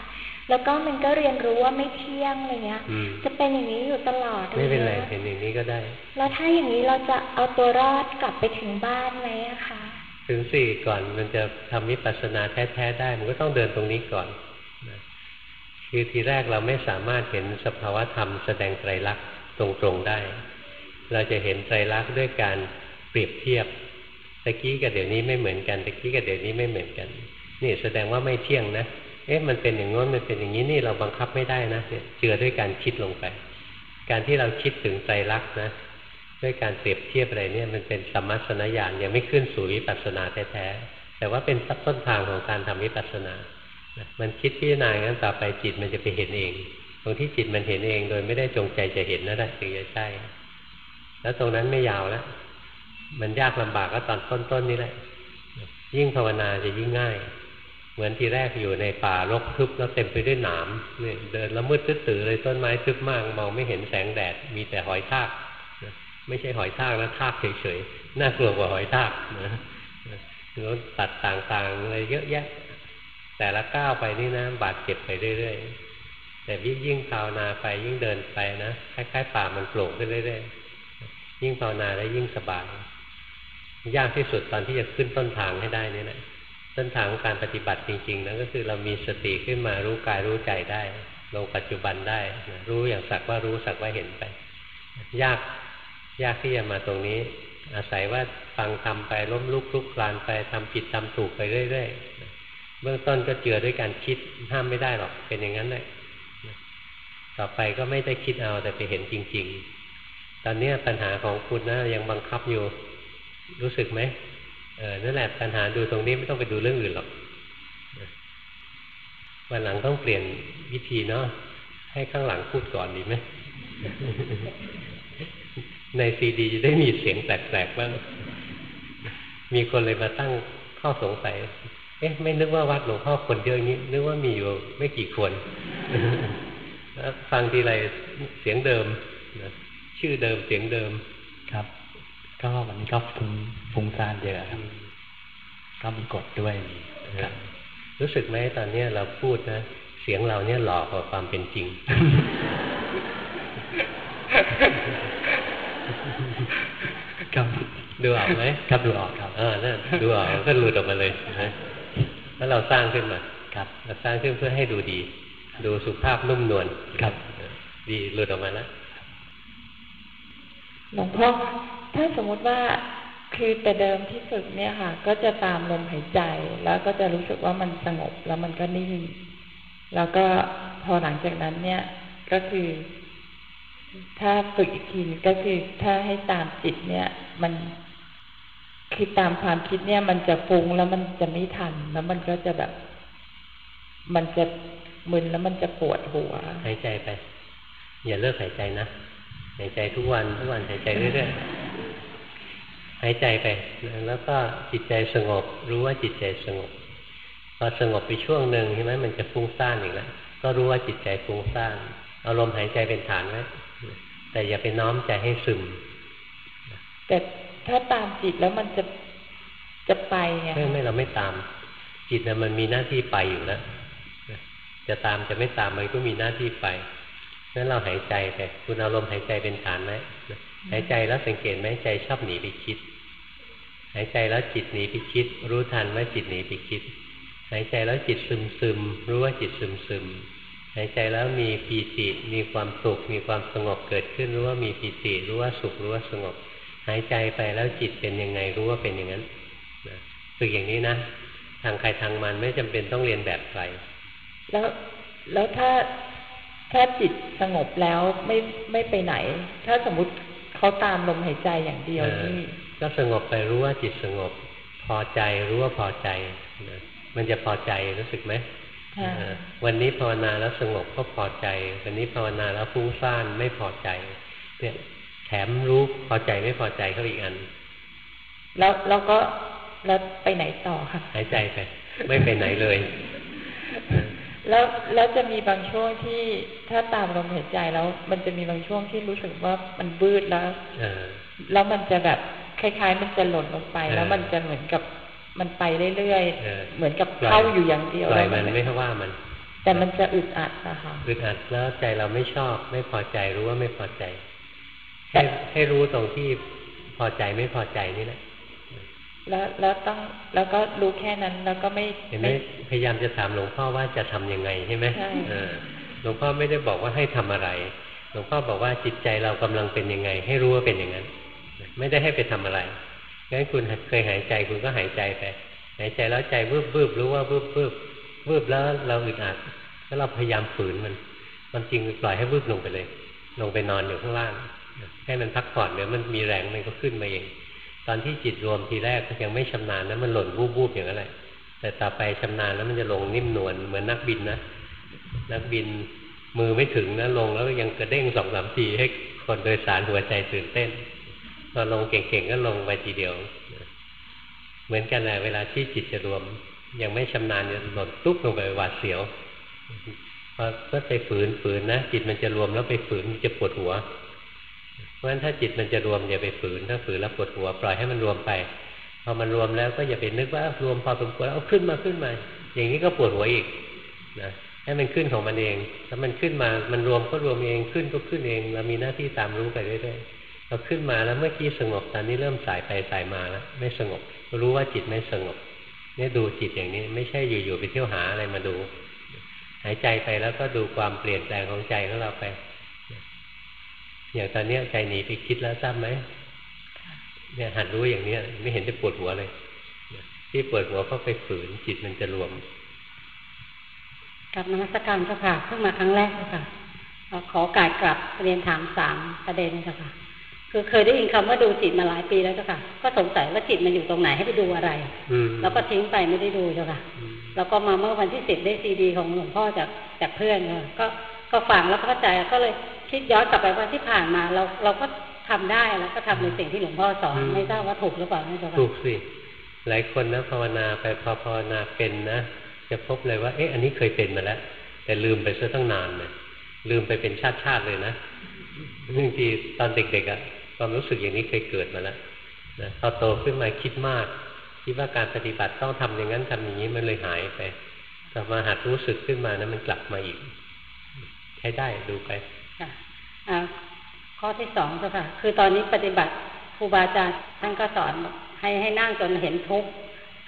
แล้วก็มันก็เรียนรู้ว่าไม่เที่ยงอะไรเงี้ย จะเป็นอย่างนี้อยู่ตลอดไม่เป็นไรเป็นอย่างนี้ก็ได้ แล้วถ้าอย่างนี้เราจะเอาตัวรอดกลับไปถึงบ้านไหมอะคะ ถึงสี่ก่อนมันจะทำวิปัสสนาแท้ๆได้ มันก็ต้องเดินตรงนี้ก่อนคือทีแรกเราไม่สามารถเห็นสภาวะธรรมแสดงไตรลักษณ์ตรงๆได้ เราจะเห็นไตรลักษณ์ด้วยการเปรียบเทียบตะกี้กับเดี๋ยวนี้ไม่เหมือนกันตะกี้กับเดี๋ยวนี้ไม่เหมือนกัน นี่แสดงว่าไม่เที่ยงนะ เอ๊ะมันเป็นอย่างง้นมันเป็นอย่างนี้นี่เราบังคับไม่ได้นะเนี่ยเจือด้วยการคิดลงไป การที่เราคิดถึงใจรักนะ ด้วยการเปรียบเทียบอะไรเนี่ยมันเป็นสัมมัสนญาณยังไม่ขึ้นสู่วิปัสสนาแท้ๆแต่ว่าเป็นต้นทางของการทำวิปัสสนา มันคิดพิจารณางั้นต่อไปจิตมันจะไปเห็นเอง ตรงที่จิตมันเห็นเองโดยไม่ได้จงใจจะเห็นนั่นแหละถึงจะใช่ แล้วตรงนั้นไม่ยาวแล้วมันยากลำบากก็ตอนต้นๆนนี่แหละ ยิ่งภาวนาจะยิ่งง่าย เหมือนที่แรกอยู่ในป่ารกทึบแล้วเต็มไปด้วยหนามเนี่ยเดินแล้วมืดตื้อเลยต้นไม้ทึบมากมองไม่เห็นแสงแดด มีแต่หอยทากไม่ใช่หอยทากนะทากเฉยๆน่ากลัวกว่าหอยทากนะแล้วตัดต่างๆอะไรเยอะแยะ แต่ละก้าวไปนี่นะบาดเจ็บไปเรื่อยๆแต่ยิ่งยิ่งภาวนาไปยิ่งเดินไปนะคล้ายๆป่ามันโปร่งขึ้นเรื่อยๆยิ่งภาวนาแล้วยิ่งสบายยากที่สุดตอนที่จะขึ้นต้นทางให้ได้นี่แหละ ต้นทางของการปฏิบัติจริง ๆ นั้นก็คือเรามีสติขึ้นมารู้กายรู้ใจได้ลงปัจจุบันได้รู้อย่างสักว่ารู้สักว่าเห็นไป ยากยากที่จะมาตรงนี้ อาศัยว่าฟังทำไปล้มลุกลุกคลานไปทำผิดทำถูกไปเรื่อยๆเบื้องต้นก็เจือด้วยการคิดห้ามไม่ได้หรอกเป็นอย่างนั้นเลยต่อไปก็ไม่ได้คิดเอาแต่ไปเห็นจริง ๆ ตอนนี้ปัญหาของคุณนะยังบังคับอยู่ รู้สึกไหม เออนั่นแหละปัญหาดูตรงนี้ไม่ต้องไปดูเรื่องอื่นหรอกวันหลังต้องเปลี่ยนวิธีเนาะให้ข้างหลังพูดก่อนดีไหมในซีดีจะได้มีเสียงแปลกๆบ้างมีคนเลยมาตั้งข้อสงสัย เอ๊ะ ไม่นึกว่าวัดหลวงพ่อคนเยอะนี้ นึกว่ามีอยู่ไม่กี่คน ฟังทีไรเสียงเดิม ชื่อเดิมเสียงเดิม ครับ ก็วันนี้ก็ฟุ้งฟุ้งซ่านเยอะครับก็มีกฎด้วยครับรู้สึกไหมตอนนี้เราพูดนะเสียงเราเนี่ยหลอกกว่าความเป็นจริง ครับดูออกไหมครับดูออกครับเออนั่นดูออกก็หลุดออกมาเลยนะแล้วเราสร้างขึ้นมาครับเราสร้างขึ้นเพื่อให้ดูดี ดูสุภาพนุ่มนวลครับ ดีหลุดออกมาแล้ว หลวงพ่อถ้าสมมติว่าคือแต่เดิมที่ฝึกเนี่ยค่ะ ก็จะตามลมหายใจ แล้วก็จะรู้สึกว่ามันสงบแล้วมันก็นิ่ง แล้วก็พอหลังจากนั้นเนี่ยก็คือ ถ้าฝึกอีกทีก็คือถ้าให้ตามจิตเนี่ย มันคือตามความคิดเนี่ย มันจะฟุ้งแล้วมันจะไม่ทัน แล้วมันก็จะแบบ มันจะมึนแล้วมันจะปวดหัวหายใจไป อย่าเลิกหายใจนะ หายใจทุกวันทุกวันหายใจเรื่อยๆหายใจไปแล้วก็จิตใจสงบ รู้ว่าจิตใจสงบพอสงบไปช่วงหนึ่งใช่ไหมมันจะฟุ้งซ่านอีกแล้วก็รู้ว่าจิตใจฟุ้งซ่านเอาลมหายใจเป็นฐานไว้แต่อย่าไปน้อมใจให้ซึม แต่ถ้าตามจิตแล้วมันจะจะไปไงไม่ไม่เราไม่ตาม จิตนะมันมีหน้าที่ไปอยู่แล้วจะตามจะไม่ตามมันก็มีหน้าที่ไป นั้นเราหายใจไปคุณเอาลมหายใจเป็นฐานไหมหายใจแล้วสังเกตไหมใจชอบหนีไปคิด หายใจแล้วจิตหนีไปคิด รู้ทันว่าจิตหนีไปคิด หายใจแล้วจิตซึมซึมรู้ว่าจิตซึมซึมหายใจแล้วมีปีติมีความสุขมีความสงบเกิดขึ้นรู้ว่ามีปีติรู้ว่าสุขรู้ว่าสงบ หายใจไปแล้วจิตเป็นยังไงรู้ว่าเป็นอย่างนั้นฝึกอย่างนี้นะ ทางใครทางมันไม่จำเป็นต้องเรียนแบบใครแล้วแล้วถ้า ถ้าจิตสงบแล้วไม่ไม่ไปไหน ถ้าสมมุติเขาตามลมหายใจอย่างเดียวนี่ก็สงบไปรู้ว่าจิตสงบ พอใจรู้ว่าพอใจมันจะพอใจรู้สึกไหมวันนี้ภาวนาแล้วสงบก็พอใจ วันนี้ภาวนาแล้วฟุ้งซ่านไม่พอใจ เนี่ยแถมรู้พอใจไม่พอใจเขาอีกอัน แล้วแล้วก็แล้วไปไหนต่อคะหายใจไป ไม่ไปไหนเลย แล้วแล้วจะมีบางช่วงที่ถ้าตามลมหายใจแล้ว มันจะมีบางช่วงที่รู้สึกว่ามันบืดแล้วแล้วมันจะแบบคล้าย ๆ มันจะหล่นลงไป แล้วมันจะเหมือนกับมันไปเรื่อยๆเหมือนกับเข้าอยู่อย่างเดียวปล่อยมันไม่ใช่ว่ามัน แต่มันจะอึดอัดนะคะอึดอัดแล้วใจเราไม่ชอบ ไม่พอใจรู้ว่าไม่พอใจให้ให้รู้ตรงที่พอใจไม่พอใจนี่แหละ แล้วแล้วต้องแล้วก็รู้แค่นั้นแล้วก็ไม่เห็นไหมพยายามจะถามหลวงพ่อว่าจะทํำยังไงใช่ไหมหลวงพ่อไม่ได้บอกว่าให้ทำอะไร หลวงพ่อบอกว่าจิตใจเรากำลังเป็นยังไง ให้รู้ว่าเป็นอย่างนั้น ไม่ได้ให้ไปทำอะไรงั้นคุณเคยหายใจคุณก็หายใจไปหายใจแล้วใจวืบวืบรู้ว่าวืบวืบวืบแล้วเราอึดอัดแล้วเราพยายามฝืนมันมันจริงปล่อยให้วืบลงไปเลย ลงไปนอนอยู่ข้างล่างให้มันพักผ่อนเดี๋ยวมันมีแรงมันก็ขึ้นมาเอง ตอนที่จิตรวมทีแรกยังไม่ชำนาญนะมันหล่นวูบๆอย่างนั้นแหละแต่ต่อไปชำนาญแล้วมันจะลงนิ่มนวลเหมือนนักบินนะนักบินมือไม่ถึงนะลงแล้วยังกระเด้งสองสามทีให้คนโดยสารหัวใจตื่นเต้นพอลงเก่งๆก็ลงไปทีเดียว เหมือนกันเลยเวลาที่จิตจะรวม ยังไม่ชำนาญจะหล่นตุ๊บลงไปหวาดเสียวพอก็ไปฝืนฝืนนะจิตมันจะรวมแล้วไปฝืนมันจะปวดหัว เพราะฉะนั้นถ้าจิตมันจะรวมอย่าไปฝืนถ้าฝืนแล้วปวดหัวปล่อยให้มันรวมไปพอมันรวมแล้วก็อย่าไปนึกว่ารวมพอสมควรเอาขึ้นมาขึ้นมา อย่างนี้ก็ปวดหัวอีกนะให้มันขึ้นของมันเองถ้ามันขึ้นมามันรวมก็รวมเองขึ้นก็ขึ้นเองเรามีหน้าที่ตามรู้ไปเรื่อยๆเราขึ้นมาแล้วเมื่อกี้สงบตอนนี้เริ่มสายไปสายมาแล้วไม่สงบ รู้ว่าจิตไม่สงบเนี่ยดูจิตอย่างนี้ ไม่ใช่อยู่ๆไปเที่ยวหาอะไรมาดู หายใจไปแล้วก็ดูความเปลี่ยนแปลงของใจของเราไป อย่างตอนนี้ใจหนีไปคิดแล้วทราบไหมเนี่ยหัดรู้อย่างเนี้ยไม่เห็นจะปวดหัวเลย ที่ปวดหัวเพราะไปฝืนจิตมันจะรวมกับนมัสการเจ้าค่ะเพิ่งมาครั้งแรกเจ้าค่ะขอกายกลับเรียนถามสามประเด็นเจ้าค่ะคือเคยได้ยินคำว่าดูจิตมาหลายปีแล้วเจ้าค่ะ ก็สงสัยว่าจิตมันอยู่ตรงไหนให้ไปดูอะไรแล้วก็ทิ้งไปไม่ได้ดูเจ้าค่ะ แล้วก็มาเมื่อวันที่สิบได้ซีดีของหลวงพ่อจากจากเพื่อนก็ก็ฟังแล้วเข้าใจก็เลย คิดย้อนกลับไปว่าที่ผ่านมา เราเราก็ทำได้แล้วก็ทำในสิ่งที่หลวงพ่อสอนไม่ทราบว่าถูกหรือเปล่าเจ้าค่ะถูกสิหลายคนนะภาวนาไปพอภาวนาเป็นนะจะพบเลยว่า เอ๊ะอันนี้เคยเป็นมาแล้ว แต่ลืมไปซะตั้งนานเลยลืมไปเป็นชาติชาติเลยนะบางทีตอนเด็กๆอะ่ะความรู้สึกอย่างนี้เคยเกิดมาแล้วนะพอโตขึ้นมาคิดมาก คิดว่าการปฏิบัติต้องทำอย่างนั้นทำอย่างนี้มันเลยหายไปต่อมาหัดรู้สึกขึ้นมานะมันกลับมาอีก ใช้ได้ดูไปค่ะ ข้อที่สองเจ้าค่ะ คือตอนนี้ปฏิบัติครูบาอาจารย์ท่านก็สอนให้ให้นั่งจนเห็นทุกข์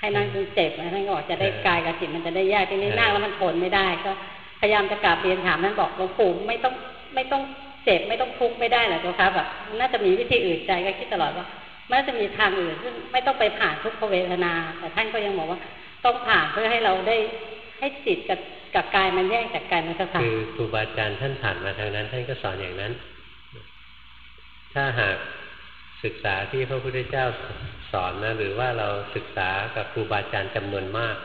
ให้นั่งจนเจ็บนะท่านก็บอกจะได้กายกับจิตมันจะได้แยกทีนี้นั่งแล้วมันทนไม่ได้ ก็พยายามจะกราบเรียนถามท่านบอกหลวงปู่ไม่ต้องไม่ต้องเจ็บไม่ต้องทุกข์ไม่ได้หรอเจ้าค่ะแบบน่าจะมีวิธีอื่นใจก็คิดตลอดว่าไม่จะมีทางอื่นซึ่งไม่ต้องไปผ่านทุกขเวทนา แต่ท่านก็ยังบอกว่า ต้องผ่านเพื่อให้เราได้ให้จิตกับ กับกายมันแยกจากกันนะเจ้าค่ะคือครูบาอาจารย์ท่านผ่านมาทางนั้น ท่านก็สอนอย่างนั้น ถ้าหากศึกษาที่พระพุทธเจ้าสอนนะหรือว่าเราศึกษากับครูบาอาจารย์จำนวนมาก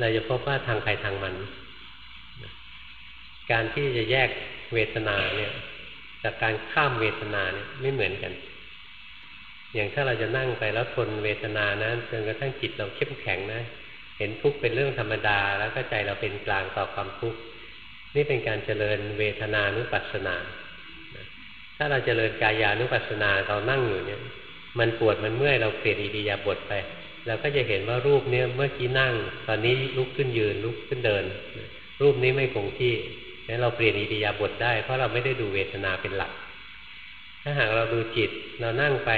เราจะพบว่าทางใครทางมัน การที่จะแยกเวทนาเนี่ยจากการข้ามเวทนาเนี่ยไม่เหมือนกัน อย่างถ้าเราจะนั่งไปแล้วทนเวทนานะจนกระทั่งจิตเราเข้มแข็งนะ เห็นทุกข์เป็นเรื่องธรรมดา แล้วก็ใจเราเป็นกลางต่อความทุกข์นี่เป็นการเจริญเวทนานุปัสสนา ถ้าเราเจริญกายานุปัสสนาเรานั่งอยู่เนี่ย มันปวดมันเมื่อยเราเปลี่ยนอิริยาบถไปเราก็จะเห็นว่ารูปเนี้ยเมื่อกี้นั่ง ตอนนี้ลุกขึ้นยืนลุกขึ้นเดิน รูปนี้ไม่คงที่งั้นเราเปลี่ยนอิริยาบถได้เพราะเราไม่ได้ดูเวทนาเป็นหลัก ถ้าหากเราดูจิตเรานั่งไป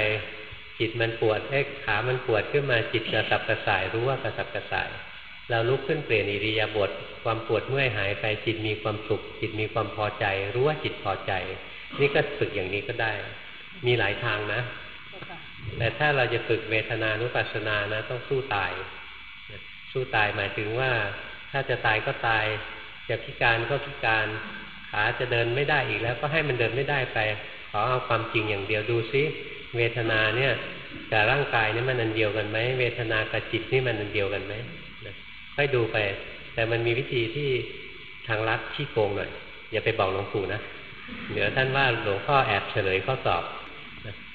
จิตมันปวดเอ๊ะขามันปวดขึ้นมาจิตกระสับกระส่ายรู้ว่ากระสับกระส่าย เราลุกขึ้นเปลี่ยนอิริยาบถความปวดเมื่อยหายไปจิตมีความสุข จิตมีความพอใจ รู้ว่าจิตพอใจ นี่ก็ฝึกอย่างนี้ก็ได้ มีหลายทางนะ แต่ถ้าเราจะฝึกเวทนานุปัสสนานะ ต้องสู้ตาย สู้ตายหมายถึงว่า ถ้าจะตายก็ตาย จะพิการก็พิการขาจะเดินไม่ได้อีกแล้ว ก็ให้มันเดินไม่ได้ไปขอเอาความจริงอย่างเดียวดูซิ เวทนาเนี่ยกับร่างกายนี่มันอันเดียวกันไหมเวทนากับจิตนี่มันอันเดียวกันไหมให้ดูไป แต่มันมีวิธีที่ทางลัดขี้โกงหน่อยอย่าไปบอกหลวงปู่นะเดี๋ยวท่านว่าหลวงพ่อแอบเฉลยข้อสอบ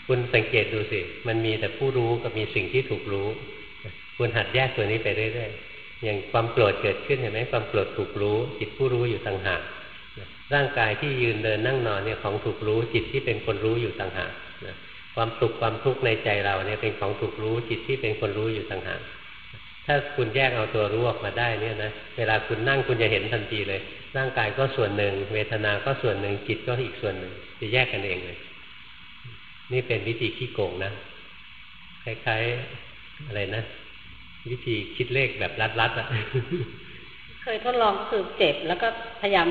คุณสังเกตดูสิ มันมีแต่ผู้รู้กับมีสิ่งที่ถูกรู้ คุณหัดแยกตัวนี้ไปเรื่อยๆ อย่างความโกรธเกิดขึ้นเห็นไหมความโกรธถูกรู้ จิตผู้รู้อยู่ต่างหากร่างกายที่ยืนเดินนั่งนอนเนี่ยของถูกรู้จิตที่เป็นคนรู้อยู่ต่างหาก ความสุขความทุกข์ในใจเราเนี่ยเป็นของถูกรู้จิตที่เป็นคนรู้อยู่ต่างหากถ้าคุณแยกเอาตัวรู้ออกมาได้เนี่ยนะเวลาคุณนั่งคุณจะเห็นทันทีเลย ร่างกายก็ส่วนหนึ่ง เวทนาก็ส่วนหนึ่งจิตก็อีกส่วนหนึ่ง จะแยกกันเองเลย นี่เป็นวิธีขี้โกงนะคล้ายๆอะไรนะวิธีคิดเลขแบบรัดๆอะเคยทดลองคือเจ็บแล้วก็พยายาม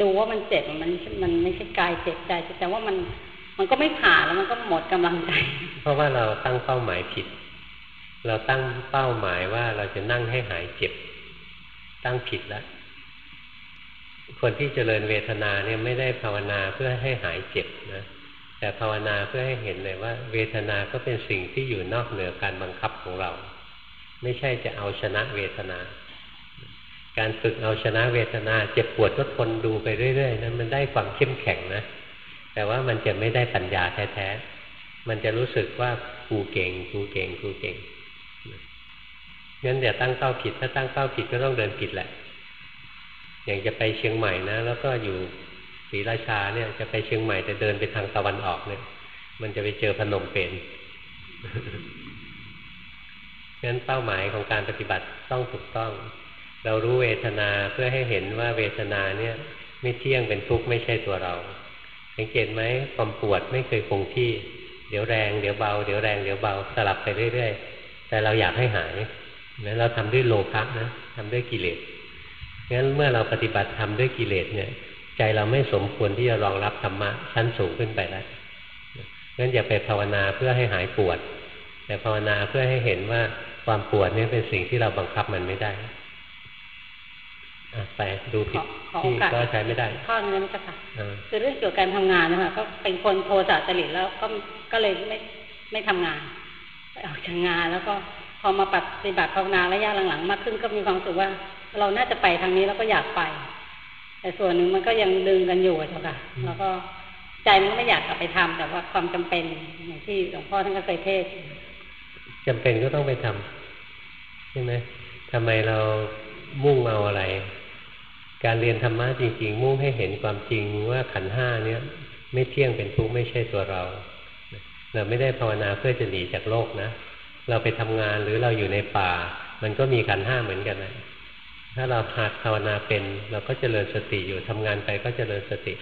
ดูว่ามันเจ็บมันมันไม่ใช่กายเจ็บใจแต่ว่ามัน มันก็ไม่ผ่าแล้วมันก็หมดกำลังใจ เพราะว่าเราตั้งเป้าหมายผิด เราตั้งเป้าหมายว่าเราจะนั่งให้หายเจ็บ ตั้งผิดแล้ว คนที่เจริญเวทนาเนี่ยไม่ได้ภาวนาเพื่อให้หายเจ็บนะ แต่ภาวนาเพื่อให้เห็นเลยว่า เวทนาก็เป็นสิ่งที่อยู่นอกเหนือการบังคับของเรา ไม่ใช่จะเอาชนะเวทนาการฝึกเอาชนะเวทนา เจ็บปวดก็ทนดูไปเรื่อยๆนั้นมันได้ความเข้มแข็งนะ แต่ว่ามันจะไม่ได้ปัญญาแท้ๆ มันจะรู้สึกว่ากูเก่งกูเก่งกูเก่งงั้นอย่าตั้งเป้าผิด ถ้าตั้งเป้าผิดก็ต้องเดินผิดแหละ อย่างจะไปเชียงใหม่นะ แล้วก็อยู่ศรีราชาเนี่ย จะไปเชียงใหม่แต่เดินไปทางตะวันออกเนี่ย มันจะไปเจอพนมเปญฉะนั้นเป้าหมายของการปฏิบัติต้องถูกต้อง เรารู้เวทนาเพื่อให้เห็นว่าเวทนาเนี่ย ไม่เที่ยงเป็นทุกข์ไม่ใช่ตัวเรา สังเกตไหมความปวดไม่เคยคงที่ เดี๋ยวแรงเดี๋ยวเบา เดี๋ยวแรงเดี๋ยวเบาสลับไปเรื่อยๆ แต่เราอยากให้หายนั้นเราทำด้วยโลภะนะทำด้วยกิเลสงั้นเมื่อเราปฏิบัติธรรมด้วยกิเลสเนี่ย ใจเราไม่สมควรที่จะรองรับธรรมะชั้นสูงขึ้นไปแล้วงั้นอย่าไปภาวนาเพื่อให้หายปวด แต่ภาวนาเพื่อให้เห็นว่าความปวดนี่เป็นสิ่งที่เราบังคับมันไม่ได้ ไปดูผิดที่ก็ใช้ไม่ได้ข้อนึงค่ะคือเรื่องเกี่ยวกับการทำงานนะคะก็เป็นคนโทสะจริตแล้วก็ก็เลยไม่ไม่ทำงานไปออกจากงานแล้วก็พอมาปฏิบัติภาวนาระยะหลังๆ มากขึ้นก็มีความรู้สึกว่า เราน่าจะไปทางนี้แล้วก็อยากไป แต่ส่วนหนึ่งมันก็ยังดึงกันอยู่เจ้าค่ะ แล้วก็ใจมันก็ไม่อยากกลับไปทำแต่ว่าความจำเป็นอย่างที่หลวงพ่อท่านก็เคยเทศจำเป็นก็ต้องไปทำใช่ไหมทำไมเรามุ่งเอาอะไร การเรียนธรรมะจริง ๆ มุ่งให้เห็นความจริงว่าขันห้าเนี้ยไม่เที่ยงเป็นทุกข์ไม่ใช่ตัวเรา เราไม่ได้ภาวนาเพื่อจะหนีจากโลกนะ เราไปทำงานหรือเราอยู่ในป่า มันก็มีขันห้าเหมือนกันนะถ้าเราหัดภาวนาเป็น เราก็จเจริญสติอยู่ทำงานไปก็จเจริญสติ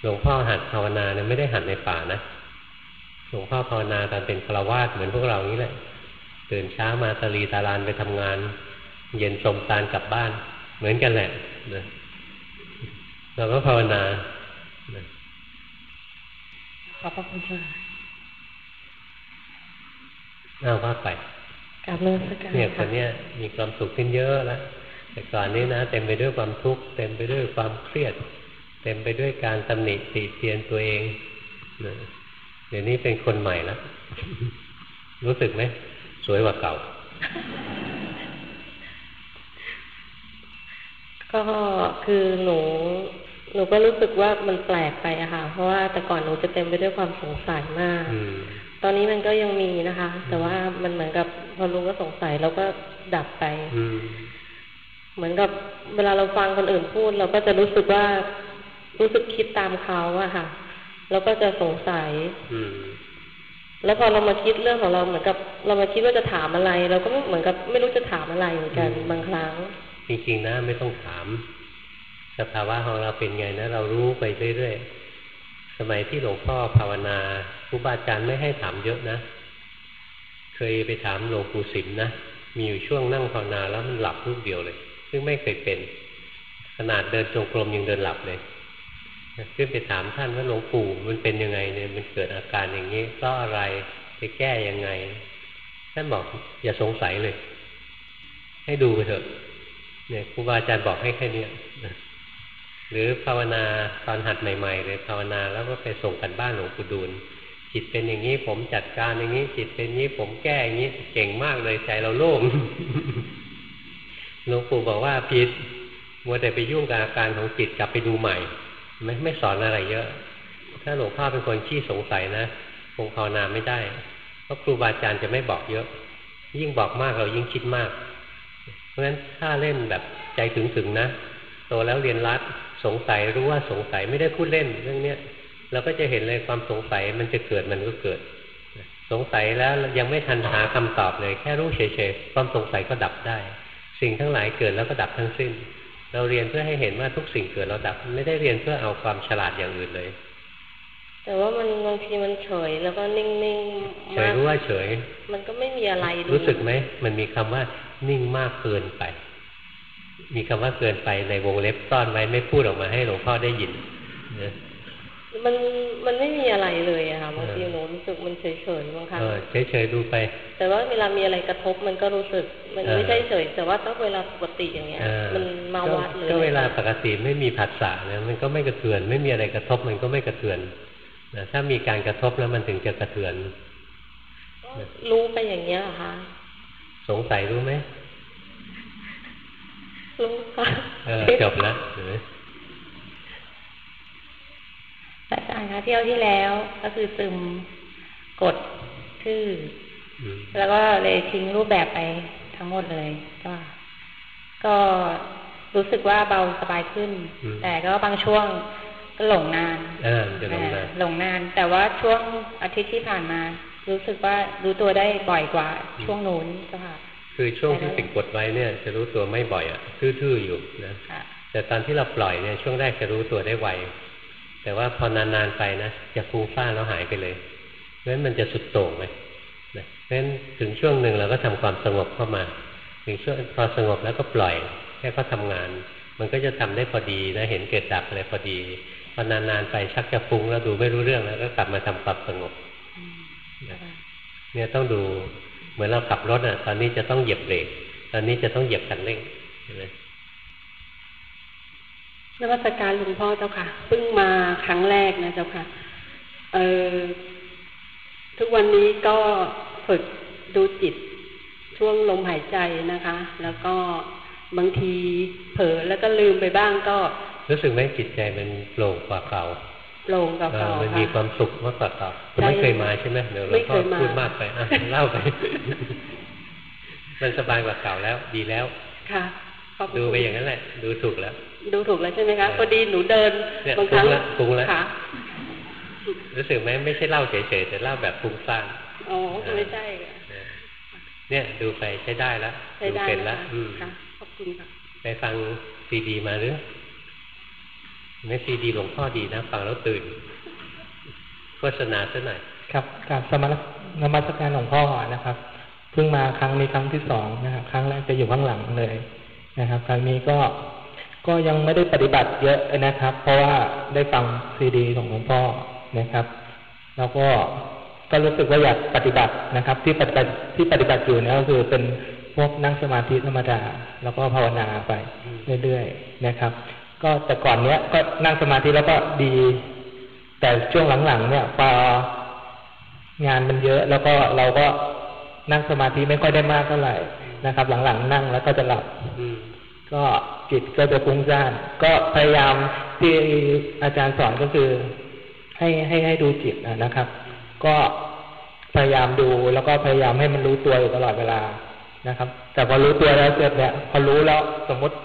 หลวงพ่อหัดภาวนาเนี่ยไม่ได้หัดในป่านะหลวงพ่อภาวนาตอนเป็นฆราวาสเหมือนพวกเรานี้แหละตื่นเช้ามาตะลีตาลานไปทำงาน เย็นสมตาลกลับบ้าน เหมือนกันแหละ นะเราก็ภาวนาขอบพระคุณค่ะเอาว่าไปกลับเลิกสักเนี่ยคนเนี้ยมีความสุขขึ้นเยอะแล้วแต่ก่อนนี้นะเต็มไปด้วยความทุกข์เต็มไปด้วยความเครียด เต็มไปด้วยการตำหนิติเตียนตัวเองเดี๋ยวนี้เป็นคนใหม่แล้วรู้สึกไหมสวยกว่าเก่า ก็คือหนูหนูก็รู้สึกว่ามันแปลกไปอะค่ะ เพราะว่าแต่ก่อนหนูจะเต็มไปด้วยความสงสัยมาก ตอนนี้มันก็ยังมีนะคะ แต่ว่ามันเหมือนกับพอรู้ก็สงสัยเราก็ดับไป เหมือนกับเวลาเราฟังคนอื่นพูด เราก็จะรู้สึกว่ารู้สึกคิดตามเขาอะค่ะเราก็จะสงสัย แล้วพอเรามาคิดเรื่องของเราเหมือนกับ เรามาคิดว่าจะถามอะไร เราก็เหมือนกับไม่รู้จะถามอะไรเหมือนกันบางครั้ง จริงๆนะไม่ต้องถาม สภาวะของเราเป็นไงนะ เรารู้ไปเรื่อยๆสมัยที่หลวงพ่อภาวนาครูบาอาจารย์ไม่ให้ถามเยอะนะ เคยไปถามหลวงปู่สิมนะมีอยู่ช่วงนั่งภาวนาแล้วมันหลับรูปเดียวเลย ซึ่งไม่เคยเป็น ขนาดเดินจงกรมยังเดินหลับเลยขึ้นไปถามท่านว่าหลวงปู่มันเป็นยังไงเนี่ยมันเกิดอาการอย่างนี้เพราะอะไรไปแก้ยังไง ท่านบอกอย่าสงสัยเลย ให้ดูไปเถอะ เนี่ยครูบาอาจารย์บอกให้แค่นี้หรือภาวนาตอนหัดใหม่ๆเลยภาวนาแล้วก็ไปส่งกันบ้านหลวงปู่ดูลจิตเป็นอย่างนี้ผมจัดการอย่างนี้ จิตเป็นนี้ผมแก้อย่างนี้เก่งมากเลยใจเราโล่งหลวงปู่บอกว่าผิดมัวแต่ไปยุ่งกับอาการของจิตกลับไปดูใหม่ ไม่ไม่สอนอะไรเยอะ ถ้าหลวงพ่อเป็นคนขี้สงสัยนะคงภาวนาไม่ได้ เพราะครูบาอาจารย์จะไม่บอกเยอะ ยิ่งบอกมากเรายิ่งคิดมาก ราะฉะนั้นถ้าเล่นแบบใจถึงๆนะโตแล้วเรียนรัดสงสัยรู้ว่าสงสัยไม่ได้พูดเล่นเรื่องเนี้ยเราก็จะเห็นเลยความสงสัยมันจะเกิดมันก็เกิด สงสัยแล้วยังไม่ทันหาคำตอบเลย แค่รู้เฉยๆความสงสัยก็ดับได้ สิ่งทั้งหลายเกิดแล้วก็ดับทั้งสิ้น เราเรียนเพื่อให้เห็นว่าทุกสิ่งเกิดแล้วดับไม่ได้เรียนเพื่อเอาความฉลาดอย่างอื่นเลย แต่ว่ามันบางทีมันเฉยแล้วก็นิ่งๆเฉยรู้ว่าเฉย มันก็ไม่มีอะไรรู้สึกไหมมันมีคำว่า นิ่งมากเกินไป มีคำว่าเกินไปในวงเล็บซ่อนไว้ไม่พูดออกมาให้หลวงพ่อได้ยินมันมันไม่มีอะไรเลยอะค่ะบางทีหนูรู้สึกมันเฉยเฉยบางครั้งเฉยเฉยดูไป แต่ว่าเวลามีอะไรกระทบมันก็รู้สึก มันไม่ใช่เฉย แต่ว่าถ้าเวลาปกติอย่างเงี้ย มันมาวัดเลยก็เวลาปกติไม่มีผัสสะเนี่ยมันก็ไม่กระเทือน ไม่มีอะไรกระทบมันก็ไม่กระเทือนถ้ามีการกระทบแล้วมันถึงจะกระเทือนรู้ไปอย่างเงี้ยค่ะ สงสัยรู้ไหมรู้ค่ะจบแล้วอาจารย์คะเที่ยวที่แล้วก็คือซึมกดชื่อ แล้วก็เลยทิ้งรูปแบบไปทั้งหมดเลย ก็ ก็รู้สึกว่าเบาสบายขึ้น แต่ก็บางช่วงก็หลงนานหลงนาน แต่ว่าช่วงอาทิตย์ที่ผ่านมา รู้สึกว่ารู้ตัวได้บ่อยกว่า ช่วงนู้นก็ค่ะ คือช่วงที่ติดกดไว้เนี่ย จะรู้ตัวไม่บ่อยอะทื่อๆอยู่นะแต่ตอนที่เราปล่อยเนี่ยช่วงแรกจะรู้ตัวได้ไวแต่ว่าพอนานๆไปนะจะฟุ้งซ่านแล้วหายไปเลยเพราะฉะนั้นมันจะสุดโต่งไหมเพราะฉะนั้นถึงช่วงหนึ่งเราก็ทำความสงบเข้ามา ถึงช่วงพอสงบแล้วก็ปล่อยแค่เขาทางาน มันก็จะทำได้พอดีนะเห็นเกิดดับอะไรพอดีพอนานๆไปชักจะฟุ้งแล้วดูไม่รู้เรื่องแล้วก็กลับมาทำความสงบ เนี่ยต้องดูเหมือนเราขับรถอะ ตอนนี้จะต้องเหยียบเบรกตอนนี้จะต้องเหยียบคันเร่งใช่ไหมนวัตการหลวงพ่อเจ้าค่ะเพิ่งมาครั้งแรกนะเจ้าค่ะ เออทุกวันนี้ก็ฝึกดูจิตช่วงลมหายใจนะคะ แล้วก็บางทีเผลอแล้วก็ลืมไปบ้างก็ รู้สึกไหมจิตใจมันโปร่งกว่าเก่า โปร่งกว่าเก่ามันมีความสุขมากกว่าเก่าคุณไม่เคยมาใช่ไหมเดี๋ยวเราก็พูดมากไปอะเล่าไป มันสบายกว่าเก่าแล้ว ดีแล้ว ค่ะดูไปอย่างนั้นแหละ ดูถูกแล้ว ดูถูกแล้วใช่ไหมคะพอดีหนูเดินบางครั้งปรุงแล้วรู้สึกไหมไม่ใช่เล่าเฉยๆแต่เล่าแบบฟุ้งซ่านอ๋อไม่ใช่เนี่ย ดูไปใช้ได้แล้วดูเป็นแล้วอืมขอบคุณค่ะไปฟังซีดีมาหรือ ไม่ซีดีหลวงพ่อดีนะฟังแล้วตื่นโฆษณาซะหน่อยครับกับสมณนมัสการหลวงพ่อนะครับเพิ่งมาครั้งนี้ครั้งที่สองนะครับ ครั้งแรกจะอยู่ข้างหลังเลยนะครับ ครั้งนี้ก็ก็ยังไม่ได้ปฏิบัติเยอะนะครับ เพราะว่าได้ฟังซีดีของหลวงพ่อนะครับ แล้วก็ก็รู้สึกว่าอยากปฏิบัตินะครับ ที่ปฏิบัติที่ปฏิบัติอยู่นี่ก็คือเป็นพวกนั่งสมาธิธรรมดา แล้วก็ภาวนาไปเรื่อยๆนะครับ ก็แต่ก่อนเนี้ยก็นั่งสมาธิแล้วก็ดี แต่ช่วงหลังๆเนี่ยพองานมันเยอะแล้วก็เราก็นั่งสมาธิไม่ค่อยได้มากเท่าไหร่นะครับ หลังๆนั่งแล้วก็จะหลับก็จิตก็จะฟุ้งซ่านก็พยายามที่อาจารย์สอนก็คือ ให้ให้ให้ดูจิตนะครับ ก็พยายามดูแล้วก็พยายามให้มันรู้ตัวอยู่ตลอดเวลานะครับ แต่พอรู้ตัวแล้วเกิดเนี่ยพอรู้แล้วสมมติ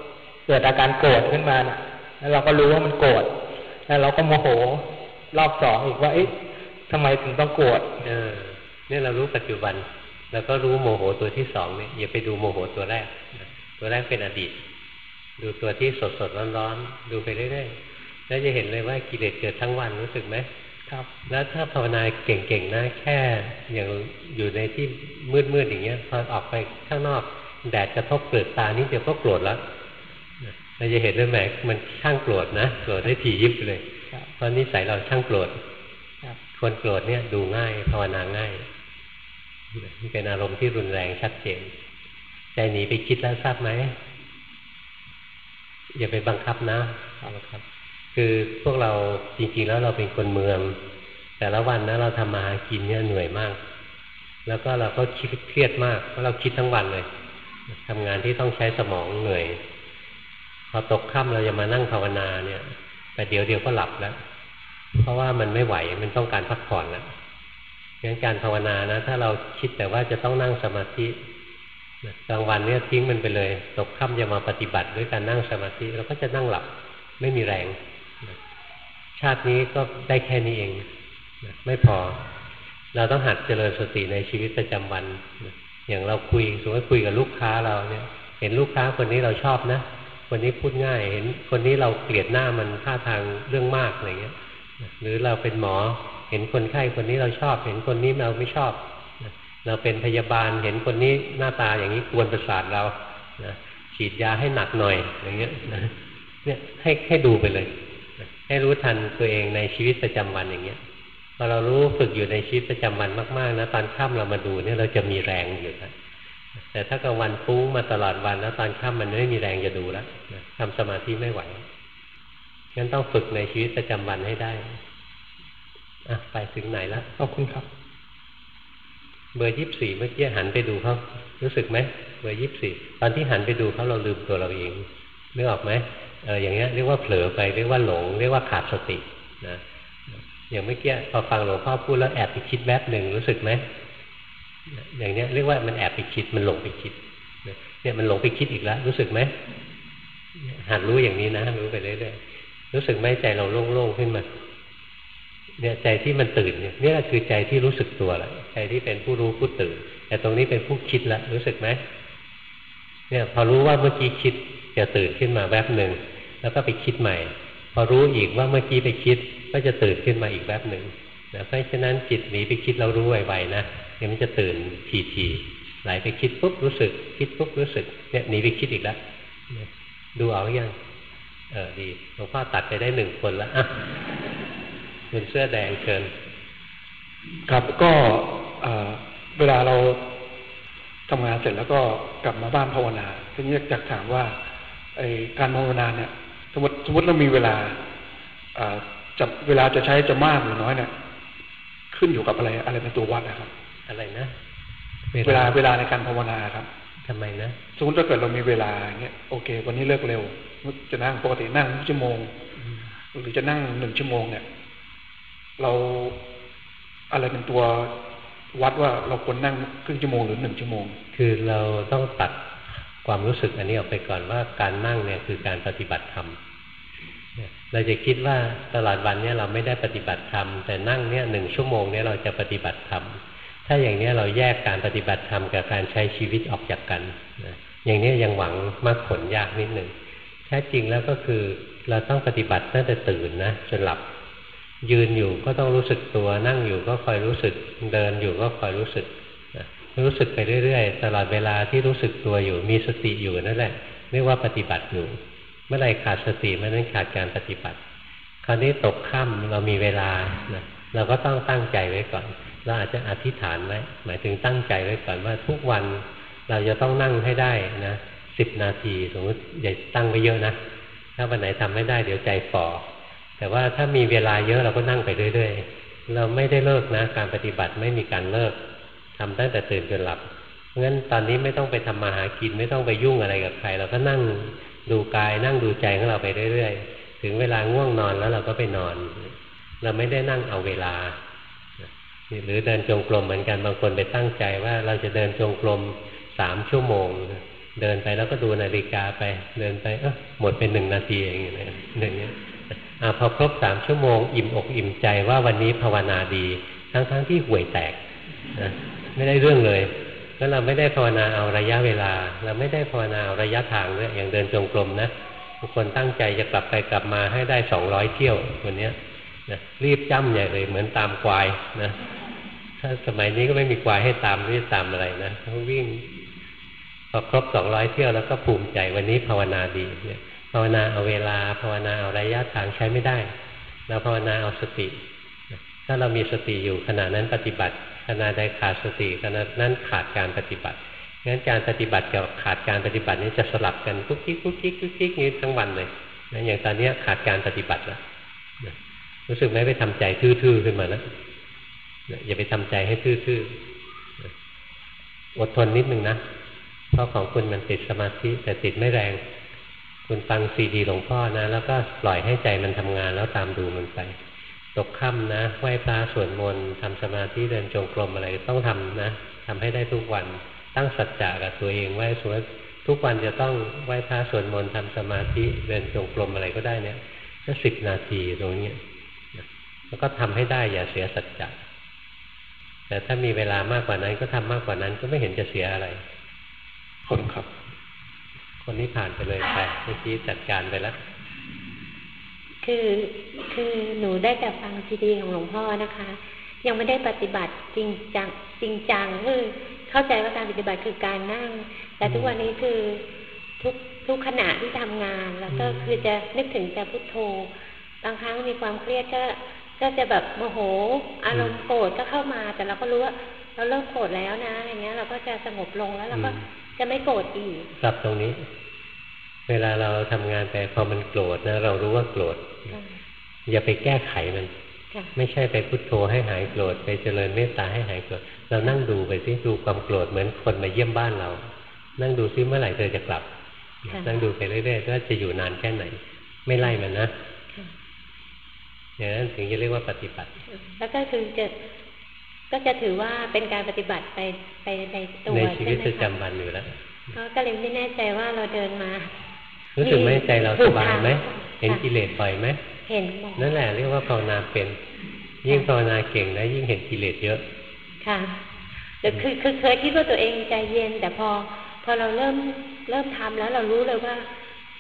เกิดอาการโกรธขึ้นมาเนี่ยแล้วเราก็รู้ว่ามันโกรธแล้วเราก็โมโหรอบสองอีกว่า เอ๊ะทำไมถึงต้องโกรธเออเนี่ยเรารู้ปัจจุบัน แล้วก็รู้โมโหตัวที่สองเนี่ยอย่าไปดูโมโหตัวแรก ตัวแรกเป็นอดีต ดูตัวที่สดสดร้อนร้อนดูไปเรื่อยๆแล้วจะเห็นเลยว่ากิเลสเกิดทั้งวันรู้สึกไหมครับ แล้วถ้าภาวนาเก่งๆนะแค่อย่างอยู่ในที่มืดๆอย่างเงี้ยพอออกไปข้างนอก แดดกระทบเปลือกตานี่เดียวก็โกรธแล้ว เราจะเห็นเลยแหมมันช่างโกรธนะโกรธได้ถี่ยิบเลยเพราะนิสัยเราช่างโกรธคนโกรธเนี่ยดูง่ายภาวนาง่ายเป็นอารมณ์ที่รุนแรงชัดเจนใจหนีไปคิดแล้วทราบไหมอย่าไปบังคับนะครับ คือพวกเราจริงๆแล้วเราเป็นคนเมือง แต่ละวันนะเราทำมาหากินเนี่ยเหนื่อยมาก แล้วก็เราก็คิดเครียดมากเพราะเราคิดทั้งวันเลยทำงานที่ต้องใช้สมองเหนื่อย พอตกค่ำเราจะมานั่งภาวนาเนี่ย แต่เดี๋ยวเดียวก็หลับแล้ว เพราะว่ามันไม่ไหวมันต้องการพักผ่อนแล้วงั้นการภาวนานะ ถ้าเราคิดแต่ว่าจะต้องนั่งสมาธิกลางวันเนี่ยทิ้งมันไปเลย ตกค่ำจะมาปฏิบัติด้วยการนั่งสมาธิเราก็จะนั่งหลับไม่มีแรง ชาตินี้ก็ได้แค่นี้เอง ไม่พอ เราต้องหัดเจริญสติในชีวิตประจำวัน อย่างเราคุยสมมติคุยกับลูกค้าเราเนี่ย เห็นลูกค้าคนนี้เราชอบนะ คนนี้พูดง่าย เห็น คนนี้เราเกลียดหน้ามันท่าทางเรื่องมากอะไรเงี้ย หรือเราเป็นหมอ เห็นคนไข้คนนี้เราชอบ เห็นคนนี้เราไม่ชอบ เราเป็นพยาบาลเห็นคนนี้หน้าตาอย่างนี้กวนประสาทเรานะฉีดยาให้หนักหน่อยอย่างเงี้ยเนี่ยให้ให้ดูไปเลย ให้รู้ทันตัวเองในชีวิตประจำวันอย่างเงี้ยพอเรารู้ฝึกอยู่ในชีวิตประจำวันมากๆนะตอนค่ำเรามาดูเนี่ยเราจะมีแรงอยู่นะ แต่ถ้ากลางวันฟุ้งมาตลอดวันแล้วตอนค่ำมันไม่มีแรงจะดูแล้วทำสมาธิไม่ไหวงั้นต้องฝึกในชีวิตประจำวันให้ได้อะไปถึงไหนแล้วขอบคุณครับ เบอร์ยี่สิบสี่เมื่อกี้หันไปดูเขารู้สึกไหมเบอร์ยี่สิบสี่ตอนที่หันไปดูเขาเราลืมตัวเราเองนึกออกไหมเอออย่างเงี้ยเรียกว่าเผลอไปเรียกว่าหลง เรียกว่าขาดสตินะอย่างเมื่อกี้พอฟังหลวงพ่อพูดแล้วแอบไปคิดแวบหนึ่งรู้สึกไหม อย่างเนี้ยเรียกว่ามันแอบไปคิดมันหลงไปคิดเนี่ยมันหลงไปคิดอีกแล้ว รู้สึกไหมหัดรู้อย่างนี้นะรู้ไปเรื่อยๆรู้สึกไหมใจเราโล่งๆขึ้นมาเนี่ยใจที่มันตื่นเนี่ยนี่คือใจที่รู้สึกตัวแหละใจที่เป็นผู้รู้ผู้ตื่น แต่ตรงนี้เป็นผู้คิดละรู้สึกไหมเนี่ยพอรู้ว่าเมื่อกี้คิดจะตื่นขึ้นมาแวบหนึ่งแล้วก็ไปคิดใหม่ พอรู้อีกว่าเมื่อกี้ไปคิด ก็จะตื่นขึ้นมาอีกแวบหนึ่งนะเพราะฉะนั้นจิตหนีไปคิดเรารู้ไวๆนะ เดี๋ยวมันจะตื่นทีๆไหลไปคิดปุ๊บรู้สึก คิดปุ๊บรู้สึกเนี่ยหนีไปคิดอีกแล้วดูเอาอย่างเออดีหลวงพ่อตัดไปได้หนึ่งคนแล้วอะคุณเสื้อแดงเชิญครับก็เวลาเราทำงานเสร็จแล้วก็กลับมาบ้านภาวนาทีนี้อยากถามว่าไอการภาวนาเนี่ย สมมติสมมติเรามีเวลาอ่าจะเวลาจะใช้จะมากหรือน้อยเนี่ย ขึ้นอยู่กับอะไรอะไรเป็นตัววัดนะครับ อะไรนะเวลาเวลาในการภาวนาครับทำไมนะสมมติถ้าเกิดเรามีเวลาเงี้ยโอเค วันนี้เลิกเร็วจะนั่งปกตินั่งชั่วโมง หรือจะนั่งหนึ่งชั่วโมงเนี่ย เราอะไรเป็นตัววัดว่าเราควรนั่งครึ่งชั่วโมงหรือหนึ่งชั่วโมง คือเราต้องตัดความรู้สึกอันนี้ออกไปก่อนว่าการนั่งเนี่ยคือการปฏิบัติธรรมเราจะคิดว่าตลอดวันเนี่ยเราไม่ได้ปฏิบัติธรรมแต่นั่งเนี่ยหนึ่งชั่วโมงเนี่ยเราจะปฏิบัติธรรม ถ้าอย่างนี้เราแยกการปฏิบัติธรรมกับการใช้ชีวิตออกจากกันนะอย่างนี้ยังหวังมากผลยากนิดหนึ่งแท้จริงแล้วก็คือเราต้องปฏิบัติตั้งแต่ตื่นนะจนหลับ ยืนอยู่ก็ต้องรู้สึกตัวนั่งอยู่ก็คอยรู้สึกเดินอยู่ก็คอยรู้สึกนะรู้สึกไปเรื่อยๆ ตลอดเวลาที่รู้สึกตัวอยู่มีสติอยู่นั่นแหละเรียกว่าปฏิบัติอยู่เมื่อไรขาดสติเมื่อนั้นขาดการปฏิบัติ คราวนี้ตกค่ำเรามีเวลานะเราก็ต้องตั้งใจไว้ก่อน เราอาจจะอธิษฐานไว้หมายถึงตั้งใจไว้ก่อนว่าทุกวันเราจะต้องนั่งให้ได้นะสิบนาทีสมมติอย่าตั้งไปเยอะนะถ้าวันไหนทำไม่ได้เดี๋ยวใจฝ่อแต่ว่าถ้ามีเวลาเยอะเราก็นั่งไปเรื่อยๆเราไม่ได้เลิกนะ การปฏิบัติไม่มีการเลิกทำตั้งแต่ตื่นจนหลับงั้นตอนนี้ไม่ต้องไปทำมาหากินไม่ต้องไปยุ่งอะไรกับใคร เราก็นั่งดูกายนั่งดูใจของเราไปเรื่อยๆ ถึงเวลาง่วงนอนแล้วเราก็ไปนอน เราไม่ได้นั่งเอาเวลา หรือเดินจงกรมเหมือนกันบางคนไปตั้งใจว่าเราจะเดินจงกรมสามชั่วโมง เดินไปแล้วก็ดูนาฬิกาไป เดินไปเออหมดเป็นหนึ่งนาทีอย่างเองอย่างนี้อพอครบสามชั่วโมง อิ่มอกอิ่มใจว่าวันนี้ภาวนาดี ทั้งๆทที่ห่วยแตกนะไม่ได้เรื่องเลยแล้วเราไม่ได้ภาวนาเอาระยะเวลา เราไม่ได้ภาวนาเอาระยะทางด้วยอย่างเดินจงกรมนะบางคนตั้งใจจะกลับไปกลับมาให้ได้สองร้อยเที่ยววันนี้ย นะรีบจ้ำใหญ่เลย เหมือนตามควายนะถ้าสมัยนี้ก็ไม่มีควายให้ตามรีบตามอะไรนะเขาวิ่งพอครบสองร้อยเที่ยวแล้วก็ภูมิใจวันนี้ภาวนาดีเนี่ยภาวนาเอาเวลาภาวนาเอาระยะทางใช้ไม่ได้เราภาวนาเอาสติ ถ้าเรามีสติอยู่ขณะนั้นปฏิบัติขณะใดขาดสติขณะนั้นขาดการปฏิบัติงั้นการปฏิบัติกับขาดการปฏิบัตินี้จะสลับกันกุ๊กกิ๊กกุ๊กกิ๊กกุ๊กกิ๊กนี้ทั้งวันเลยนะอย่างตอนนี้ขาดการปฏิบัติแล้ว รู้สึกไหมไปทำใจทื่อๆขึ้นมาแล้วอย่าไปทำใจให้ทื่อๆอดทนนิดนึงนะเพราะของคุณมันติดสมาธิแต่ติดไม่แรง คุณฟังซีดีหลวงพ่อนะ แล้วก็ปล่อยให้ใจมันทำงานแล้วตามดูมันไปตกค่ำนะไหว้พระสวดมนต์ทำสมาธิเดินจงกรมอะไรต้องทำนะทำให้ได้ทุกวันตั้งสัจจะกับตัวเองไว้สมมติทุกวันจะต้องไหว้พระสวดมนต์ทำสมาธิเดินจงกรมอะไรก็ได้เนี่ยแค่สิบนาทีตรงนี้ แล้วก็ทำให้ได้อย่าเสียสัจจะแต่ถ้ามีเวลามากกว่านั้นก็ทำมากกว่านั้นก็ไม่เห็นจะเสียอะไร คนครับ คนนี้ผ่านไปเลยไปเมื่อกี้จัดการไปแล้วคือคือหนูได้แต่ฟังซีดีของหลวงพ่อนะคะ ยังไม่ได้ปฏิบัติจริงจังจริงจังคือเข้าใจว่าการปฏิบัติคือการนั่ง แต่ทุกวันนี้คือทุกทุกขณะที่ทำงาน แล้วก็คือจะนึกถึงแต่พุทโธบางครั้งมีความเครียดก็ ก็จะแบบโมโห อารมณ์โกรธก็เข้ามา แต่เราก็รู้ว่าเราเริ่มโกรธแล้วนะ อย่างเงี้ย เราก็จะสงบลงแล้วเราก็จะไม่โกรธอีกกลับตรงนี้ เวลาเราทำงานไปพอมันโกรธนะเรารู้ว่าโกรธอย่าไปแก้ไขมันไม่ใช่ไปพุโทโธให้หายโกรธไปเจริญเมตตาให้หายโกรธเรานั่งดูไปซิดูความโกรธเหมือนคนมาเยี่ยมบ้านเรา นั่งดูซิเมื่อไหร่เธอจะกลับนั่งดูไปเรื่อยๆว่าจะอยู่นานแค่ไหน ไม่ไล่มันนะ อย่างนั้นถึงจะเรียกว่าปฏิบัติ แล้วก็คือจะก็จะถือว่าเป็นการปฏิบัติไปไปในตัวในชีวิตประจำวันอยู่แล้วก็เลยไม่แน่ใจว่าเราเดินมา รู้สึกไหมใจเราสบายไหมเห็นกิเลสปล่อยไหมเห็นนั่นแหละเรียกว่าภาวนาเป็น ยิ่งภาวนาเก่งนะยิ่งเห็นกิเลสเยอะ ค่ะแต่คือคือเคยคิดว่าตัวเองใจเย็น แต่พอ พอเราเริ่มเริ่มทำแล้วเรารู้เลยว่า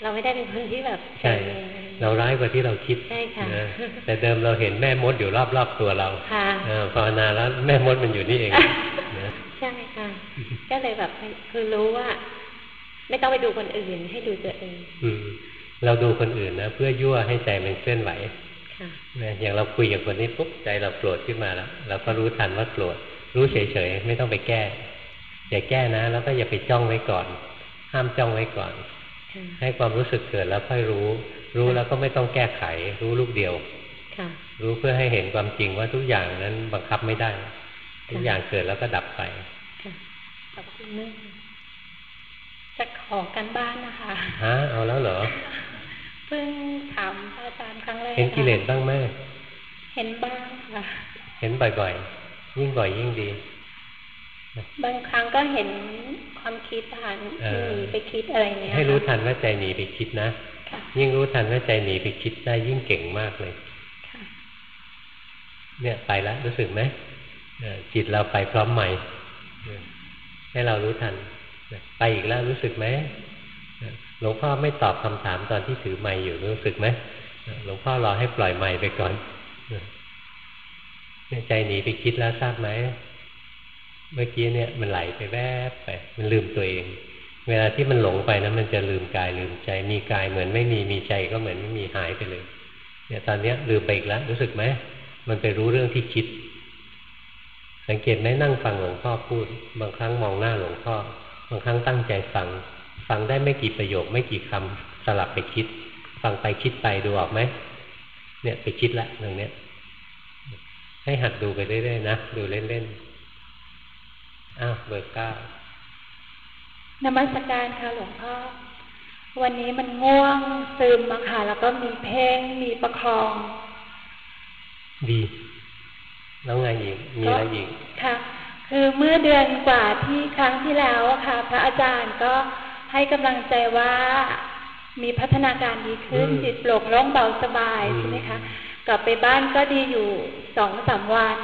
เราไม่ได้เป็นคนที่แบบใช่ เราร้ายกว่าที่เราคิดใช่ค่ะแต่เดิมเราเห็นแม่มดอยู่รอบๆตัวเราค่ะภาวนาแล้วแม่มดมันอยู่นี่เองใช่ค่ะ ก็เลยแบบคือรู้ว่า ไม่ต้องไปดูคนอื่นให้ดูตัวเอง อืมเราดูคนอื่นนะเพื่อยั่วให้ใจมันเคลื่อนไหวอย่างเราคุยกับคนนี้ปุ๊บใจเราโกรธขึ้นมาแล้วเราก็รู้ทันว่าโกรธรู้เฉยๆไม่ต้องไปแก้อย่าแก้นะ แล้วก็อย่าไปจ้องไว้ก่อน ห้ามจ้องไว้ก่อน ให้ความรู้สึกเกิดแล้วค่อยรู้พ รู้แล้วก็ไม่ต้องแก้ไข รู้ลูกเดียวค่ะรู้เพื่อให้เห็นความจริงว่าทุกอย่างนั้นบังคับไม่ได้ ทุกอย่างเกิดแล้วก็ดับไปค่ะขอบคุณมากจะขอกันบ้านนะคะฮะเอาแล้วเหรอ เพิ่งถามพระอาจารย์ครั้งแรกเห็นกิเลสบ้างไหมเห็นบ้างค่ะ เห็นบ่อยๆ ยิ่งบ่อยยิ่งดี บางครั้งก็เห็นความคิดผ่านเออหนีไปคิดอะไรเนี้ยให้รู้ค่ะทันว่าใจหนีไปคิดนะค่ะ ยิ่งรู้ทันว่าใจหนีไปคิดได้ยิ่งเก่งมากเลยค่ะเนี่ยไปแล้วรู้สึกไหมเออจิตเราไปพร้อมใหม่เออให้เรารู้ทัน ไปอีกแล้วรู้สึกไหมเออหลวงพ่อไม่ตอบคำถามตอนที่ถือไม้อยู่รู้สึกไหมเออหลวงพ่อรอให้ปล่อยไม้ไปก่อนเออเนี่ยใจหนีไปคิดแล้วทราบไหมเมื่อกี้เนี่ยมันไหลไปแวบไป มันลืมตัวเอง เวลาที่มันหลงไปนะมันจะลืมกายลืมใจ มีกายเหมือนไม่มีมีใจก็เหมือนไม่มีหายไปเลย เนี่ยตอนเนี้ยลืมไปอีกแล้วรู้สึกไหมมันไปรู้เรื่องที่คิด สังเกตไหมนั่งฟังหลวงพ่อพูด บางครั้งมองหน้าหลวงพ่อบางครั้งตั้งใจฟัง ฟังได้ไม่กี่ประโยค ไม่กี่คำสลับไปคิด ฟังไปคิดไปดูออกไหมเนี่ยไปคิดละตรงเนี้ยให้หัดดูไปเรื่อยๆนะดูเล่นๆอ้าวเบอร์เก้า นมัสการค่ะหลวงพ่อ วันนี้มันง่วงซึมอะค่ะ แล้วก็มีเพ่งมีประคอง ดีแล้วไงอีกมีอะไรอีกค่ะ คือเมื่อเดือนกว่าที่ครั้งที่แล้วอะค่ะ พระอาจารย์ก็ให้กำลังใจว่ามีพัฒนาการดีขึ้นอืมจิตโปร่งโล่งเบาสบายอืมใช่ไหมคะกลับไปบ้านก็ดีอยู่สองสามวัน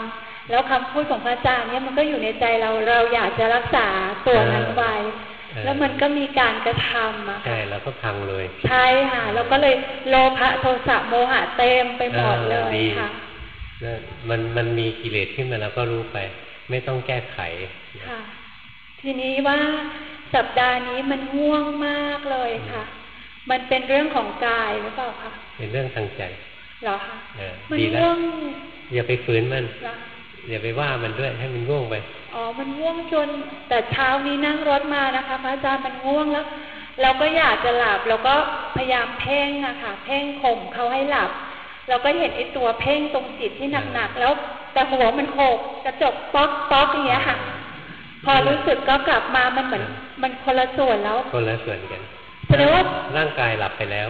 แล้วคำพูดของพระอาจารย์เนี่ยมันก็อยู่ในใจเราเราอยากจะรักษาตัวนั้นไว้เออ แล้วมันก็มีการกระทำอะใช่ค่ะแล้วก็พังเลย ใช่ค่ะแล้วก็เลยโลภะโทสะโมหะเต็มไปหมดเลยอ่าดีค่ะนั่นมันมันมีกิเลสขึ้นมาแล้วก็รู้ไป ไม่ต้องแก้ไขค่ะทีนี้ว่าสัปดาห์นี้มันง่วงมากเลยค่ะ มันเป็นเรื่องของกายหรือเปล่าคะเป็นเรื่องทางใจเหรอคะเออมันดีแล้วง่วงอย่าไปฝืนมันเหร ออย่าไปว่ามันด้วยให้มันง่วงไป อ๋อ มันง่วงจน แต่เช้านี้นั่งรถมานะคะพระอาจารย์มันง่วงแล้ว เราก็อยากจะหลับเราก็พยายามเพ่งอะค่ะ เพ่งข่มเขาให้หลับ เราก็เห็นไอ้ตัวเพ่งตรงจิตที่หนักๆแล้ว แต่หัวมันโขกกระจกป๊อกป๊อกอย่างเงี้ยค่ะ พอรู้สึกก็กลับมามันเหมือน มันคนละส่วนแล้ว คนละส่วนกันแสดงว่าร่างกายหลับไปแล้ว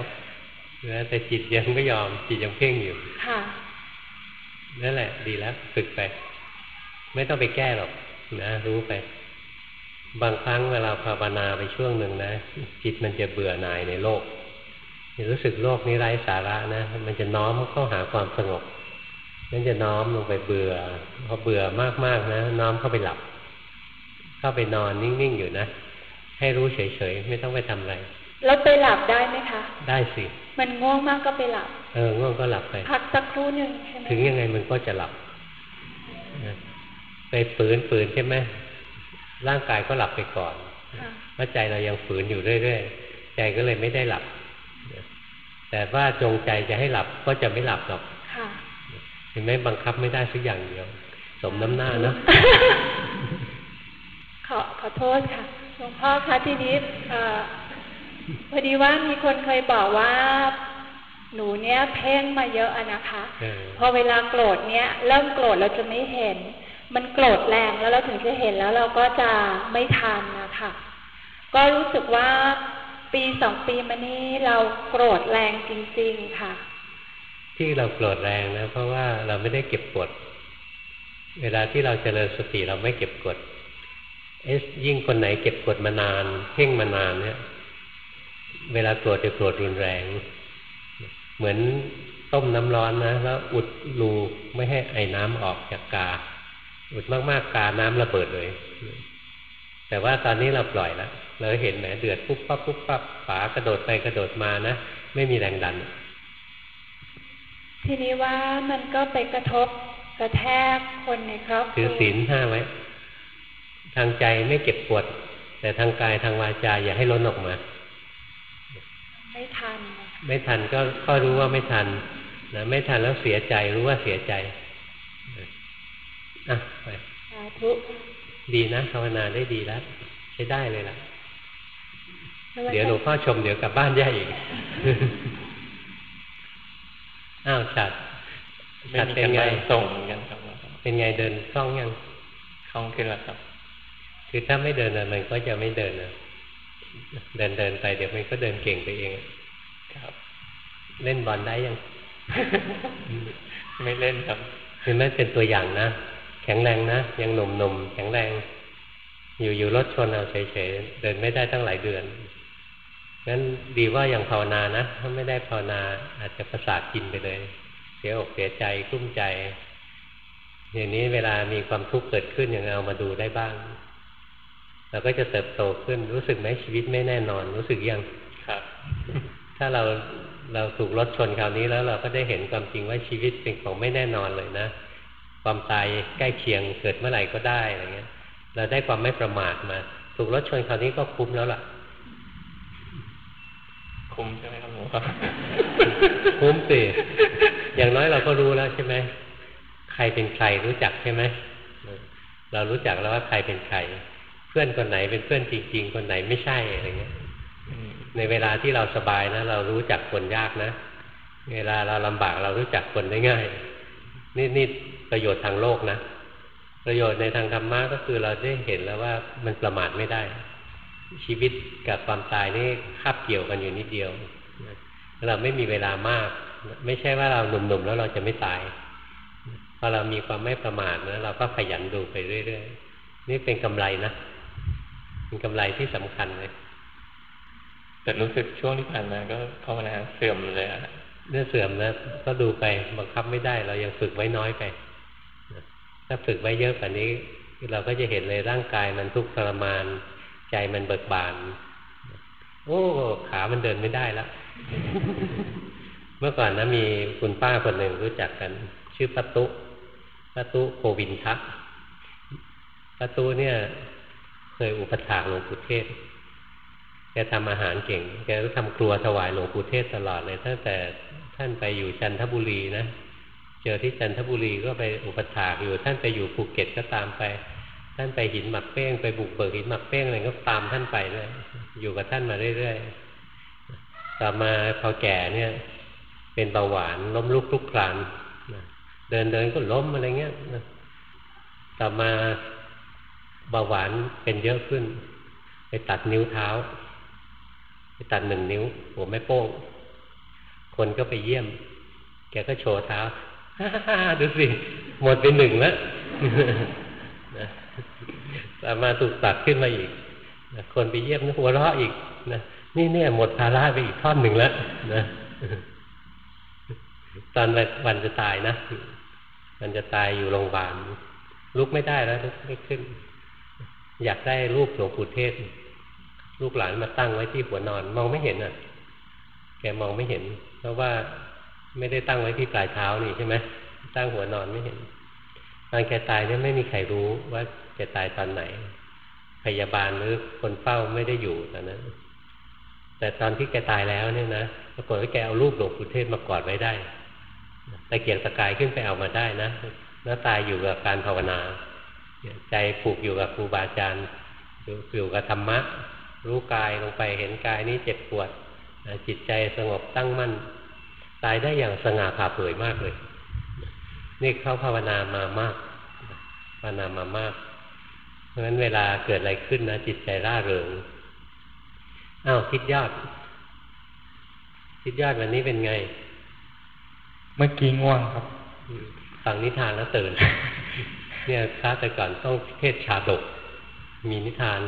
นะแต่จิตยังไม่ยอมจิตยังเพ่งอยู่ ค่ะ นั่นแหละ ดีแล้วฝึกไป ไม่ต้องไปแก้หรอกนะรู้ไป บางครั้งเวลาภาวนาไปช่วงหนึ่งนะจิตมันจะเบื่อหน่ายในโลกรู้สึกโลกนี้ไร้สาระนะ มันจะน้อมเข้าหาความสงบนั่นจะน้อมลงไปเบื่อ พอเบื่อมากๆนะ น้อมเข้าไปหลับ เข้าไปนอนนิ่งๆอยู่นะ ให้รู้เฉยๆ ไม่ต้องไปทำอะไร แล้วไปหลับได้ไหมคะ ได้สิ มันง่วงมากก็ไปหลับ เออง่วงก็หลับไป พักสักครู่หนึ่งใช่ไหมถึงยังไงมันก็จะหลับนะไปฝืนฝืนใช่ไหมร่างกายก็หลับไปก่อนค่ะเพราะใจเรายังฝืนอยู่เรื่อยๆใจก็เลยไม่ได้หลับ แต่ว่าจงใจจะให้หลับก็จะไม่หลับหรอกค่ะเห็นไหมบังคับไม่ได้สักอย่างเดียว สมน้ำหน้าเนาะขอขอโทษค่ะหลวงพ่อคะทีนี้เอ่อ พอดีว่ามีคนเคยบอกว่า หนูเนี้ยเพ่งมาเยอะอะนะคะเออพอเวลาโกรธเนี้ยเริ่มโกรธเราจะไม่เห็น มันโกรธแรงแล้วเราถึงจะเห็นแล้วเราก็จะไม่ทันนะคะก็รู้สึกว่าปีสองปีมานี้เราโกรธแรงจริง ๆค่ะ ที่เราโกรธแรงนะเพราะว่าเราไม่ได้เก็บกด เวลาที่เราเจริญสติเราไม่เก็บกดเอะยิ่งคนไหนเก็บกดมานาน เพ่งมานานเนี่ย เวลาโกรธจะโกรธรุนแรง เหมือนต้มน้ำร้อนนะแล้วอุดรูไม่ให้ไอ้น้ำออกจากกา อุดมากๆกาน้ำระเบิดเลย แต่ว่าตอนนี้เราปล่อยแล้วเราเห็นแหมเดือดปุ๊บปั๊บปุ๊บปั๊บฝากระโดดไปกระโดดมานะไม่มีแรงดัน ทีนี้ว่ามันก็ไปกระทบกระแทกคนในครอบครัวถือศีลห้าไว้ ทางใจไม่เก็บกดแต่ทางกายทางวาจาอย่าให้ล้นออกมา ไม่ทันนะคะไม่ทันก็ก็รู้ว่าไม่ทันนะไม่ทันแล้วเสียใจรู้ว่าเสียใจอะไปสาธุดีนะภาวนาได้ดีแล้วใช้ได้เลยล่ะสสเดี๋ยวหลวงพ่อชมเดี๋ยวกลับบ้านแย่อีกอ้าวฉัดฉัดเป็นไงส่งกันครับเป็นไงเดินคล่องยังคล่องขึ้นแล้วครับ คือถ้าไม่เดินมันก็จะไม่เดินนะ เดินเดินไปเดี๋ยวมันก็เดินเก่งไปเอง ครับ เล่นบอลได้ยัง ไม่เล่นครับคือไม่เป็นตัวอย่างนะ แข็งแรงนะ ยังหนุ่มหนุ่มแข็งแรง อยู่อยู่รถชนเอาเฉยๆ เดินไม่ได้ตั้งหลายเดือนงั้นดีว่าอย่างภาวนานะ ถ้าไม่ได้ภาวนาอาจจะประสาทกินไปเลย เสียอกเสียใจกลุ้มใจอย่างนี้เวลามีความทุกข์เกิดขึ้นอย่างเอามาดูได้บ้าง เราก็จะเติบโตขึ้นรู้สึกไหมชีวิตไม่แน่นอนรู้สึกยังครับ ถ้าเราเราถูกรถชนคราวนี้แล้วเราก็ได้เห็นความจริงว่าชีวิตเป็นของไม่แน่นอนเลยนะ ความตายใกล้เคียงเกิดเมื่อไหร่ก็ได้อะไรเงี้ย เราได้ความไม่ประมาทมา ถูกรถชนคราวนี้ก็คุ้มแล้วล่ะ คุ้มใช่ไหมครับหลวงพ่อคุ้มสิอย่างน้อยเราก็รู้แล้วใช่ไหมใครเป็นใครรู้จักใช่ไหมเรารู้จักแล้วว่าใครเป็นใคร เพื่อนคนไหนเป็นเพื่อนจริง ๆ คนไหนไม่ใช่อะไรเงี้ยในเวลาที่เราสบายนะ เรารู้จักคนยากนะ เวลาเราลำบากเรารู้จักคนได้ง่ายนี่นี่ประโยชน์ทางโลกนะ ประโยชน์ในทางธรรมะก็คือเราได้เห็นแล้วว่ามันประมาทไม่ได้ ชีวิตกับความตายนี่คาบเกี่ยวกันอยู่นิดเดียวเราไม่มีเวลามาก ไม่ใช่ว่าเราหนุ่มๆแล้วเราจะไม่ตายพอเรามีความไม่ประมาทนะเราก็ขยันดูไปเรื่อยๆนี่เป็นกำไรนะ เป็นกำไรที่สำคัญเลย แต่รู้สึกช่วงที่ผ่านมาก็ภาวนาเสื่อมเลยอะเนื้อเสื่อมนะก็ดูไปบังคับไม่ได้ เรายังฝึกไว้น้อยไปถ้าฝึกไว้เยอะกว่านี้ เราก็จะเห็นเลยร่างกายมันทุกข์ทรมาน ใจมันเบิกบาน โอ้ขามันเดินไม่ได้แล้วเมื่อก่อนนะมีคุณป้าคนหนึ่งรู้จักกัน ชื่อปตุปตุโควินทะปตุเนี่ย เคยอุปถากหลวงปู่เทศ แกทำอาหารเก่ง แกก็ทำครัวถวายหลวงปู่เทศตลอดเลยตั้งแต่ท่านไปอยู่จันทบุรีนะ เจอที่จันทบุรีก็ไปอุปถากอยู่ ท่านไปอยู่ภูเก็ตก็ตามไป ท่านไปหินหมักเป้งไปบุกเบิกหินหมักเป้งอะไรก็ตามท่านไปเลยอยู่กับท่านมาเรื่อยๆ ต่อมาพอแก่เนี่ย เป็นเบาหวานล้มลุกลุกคลานเดินเดินก็ล้มอะไรเงี้ยต่อมา เบาหวานเป็นเยอะขึ้น ไปตัดนิ้วเท้า ไปตัดหนึ่งนิ้ว หัวแม่โป้ง คนก็ไปเยี่ยม แกก็โชว์เท้าดูสิ หมดไปหนึ่งแล้วแต่มาถูกตัดขึ้นมาอีกคนไปเยี่ยมหัวเราะอีกนะนี่เนี่ยหมดภาระไปอีกท่อนหนึ่งแล้วนะตอนวันจะตายนะ มันจะตายอยู่โรงพยาบาลลุกไม่ได้แล้วลุกไม่ขึ้น อยากได้รูปหลวงปู่เทศ ลูกหลานมาตั้งไว้ที่หัวนอน มองไม่เห็นอะ แกมองไม่เห็น เพราะว่าไม่ได้ตั้งไว้ที่ปลายเท้านี่ใช่ไหมตั้งหัวนอนไม่เห็นตอนแกตายเนี่ยไม่มีใครรู้ว่าแกตายตอนไหน พยาบาลหรือคนเฝ้าไม่ได้อยู่ตอนนั้น แต่ตอนที่แกตายแล้วเนี่ยนะปรากฏว่าแกเอารูปหลวงปู่เทศมากอดไว้ได้ตะเกียงตะกายขึ้นไปเอามาได้นะแล้วตายอยู่กับการภาวนา ใจผูกอยู่กับครูบาอาจารย์อยู่กับธรรมะ รู้กายลงไปเห็นกายนี้เจ็บปวดจิตใจสงบตั้งมั่น ตายได้อย่างสง่าผ่าเผยมากเลย นี่เขาภาวนามามากภาวนามามาก เพราะฉะนั้นเวลาเกิดอะไรขึ้นนะจิตใจร่าเริงอ้าวคิดยอด คิดยอดวันนี้เป็นไง เมื่อกี้ง่วงครับ ฟังนิทานแล้วตื่น เนี่ยพระแต่ก่อนต้องเทศชาดก มีนิทาน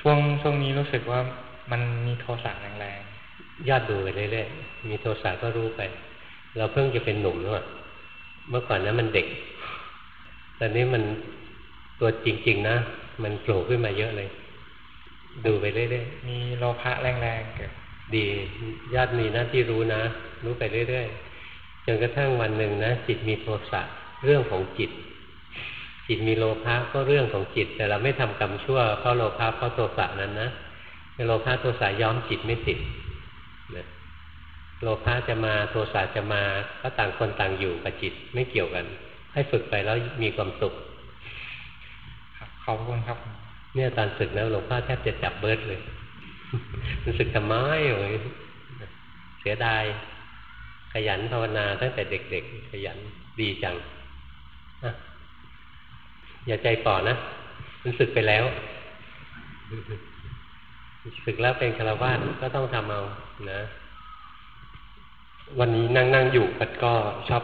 ช่วงช่วงนี้รู้สึกว่ามันมีโทสะแรงๆญาติดูไปเรื่อยๆมีโทสะก็รู้ไป เราเพิ่งจะเป็นหนุ่มแล้วเมื่อก่อนนั้นมันเด็กตอนนี้มันตัวจริง ๆ นะ มันโผล่ขึ้นมาเยอะเลย ดูไปเรื่อยๆมีโลภะแรงๆเกิดดีญาติมีหน้าที่รู้นะ รู้ไปเรื่อยๆจนกระทั่งวันหนึ่งนะจิตมีโทสะ เรื่องของจิต จิตมีโลภะก็เรื่องของจิต แต่เราไม่ทำกรรมชั่วเพราะโลภะเพราะโทสะนั้นนะโลภะโทสะย้อมจิตไม่ติดโลภะจะมาโทสะจะมาก็ต่างคนต่างอยู่กับจิตไม่เกี่ยวกัน ให้ฝึกไปแล้วมีความสุขขอบคุณครับ เนี่ยตอนศึกแล้วหลวงพ่อแทบจะจับเบิร์ดเลยมันศึกทำไมโอ้ยเสียดาย ขยันภาวนาตั้งแต่เด็กๆ ขยันดีจัง อย่าใจฝ่อนะมันสึกไปแล้วสึกแล้วเป็นคารวะก็ต้องทำเอานะ วันนี้นั่งนั่งอยู่มันก็ชอบ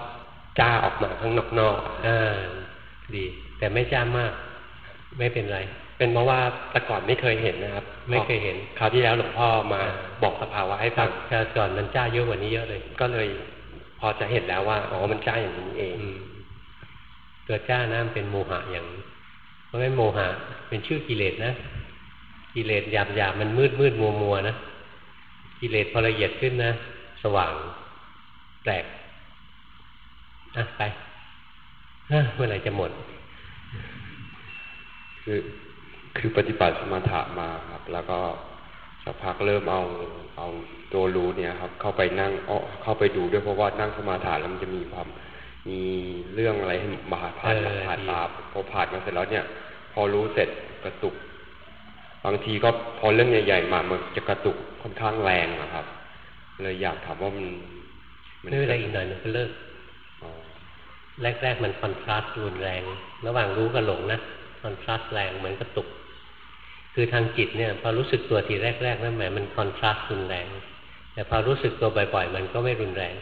จ้าออกมาข้างนอกนอกอ่าดี แต่ไม่จ้ามาก ไม่เป็นไร เป็นเพราะว่าแต่ก่อนไม่เคยเห็นนะครับ ไม่เคยเห็นคราวที่แล้วหลวงพ่อมาบอกสภาวะให้ฟังคราวก่อนมันจ้าเยอะกว่านี้เยอะเลย ก็เลย พอจะเห็นแล้วว่าอ๋อมันจ้าอย่างนี้เอง ตัวจ้าน้ำเป็นโมหะอย่าง เพราะไม่โมหะ เป็นชื่อกิเลสนะ กิเลสหยาบหยาบมันมืดมืดมัวมัวนะ กิเลสพอละเอียดขึ้นนะ สว่างแปลกอะไปเมื่อไหร่จะหมด คือคือปฏิบัติสมถะมาครับ แล้วก็สักพักเริ่มเอาเอาตัวรู้เนี่ยครับ เข้าไปนั่งอ้อเข้าไปดูด้วยเพราะว่านั่งสมาธิแล้วมันจะมีความ มีเรื่องอะไรให้มาผ่านมาผ่านตาพอผ่านมาเสร็จแล้วเนี่ย พอรู้เสร็จกระตุก บางทีก็พอเรื่องใหญ่ๆมามันจะกระตุกค่อนข้างแรงนะครับ เลยอยากถามว่ามันไม่เป็นไรอีกหน่อยนึงก็เลิกแรกๆมันคอนทราสต์รุนแรง ระหว่างรู้กับหลงนะคอนทราสต์แรงเหมือนกระตุก คือทางจิตเนี่ย พอรู้สึกตัวทีแรกๆนั่นหมายมันคอนทราสต์รุนแรง แต่พอรู้สึกตัวบ่อย ๆ มันก็ไม่รุนแรง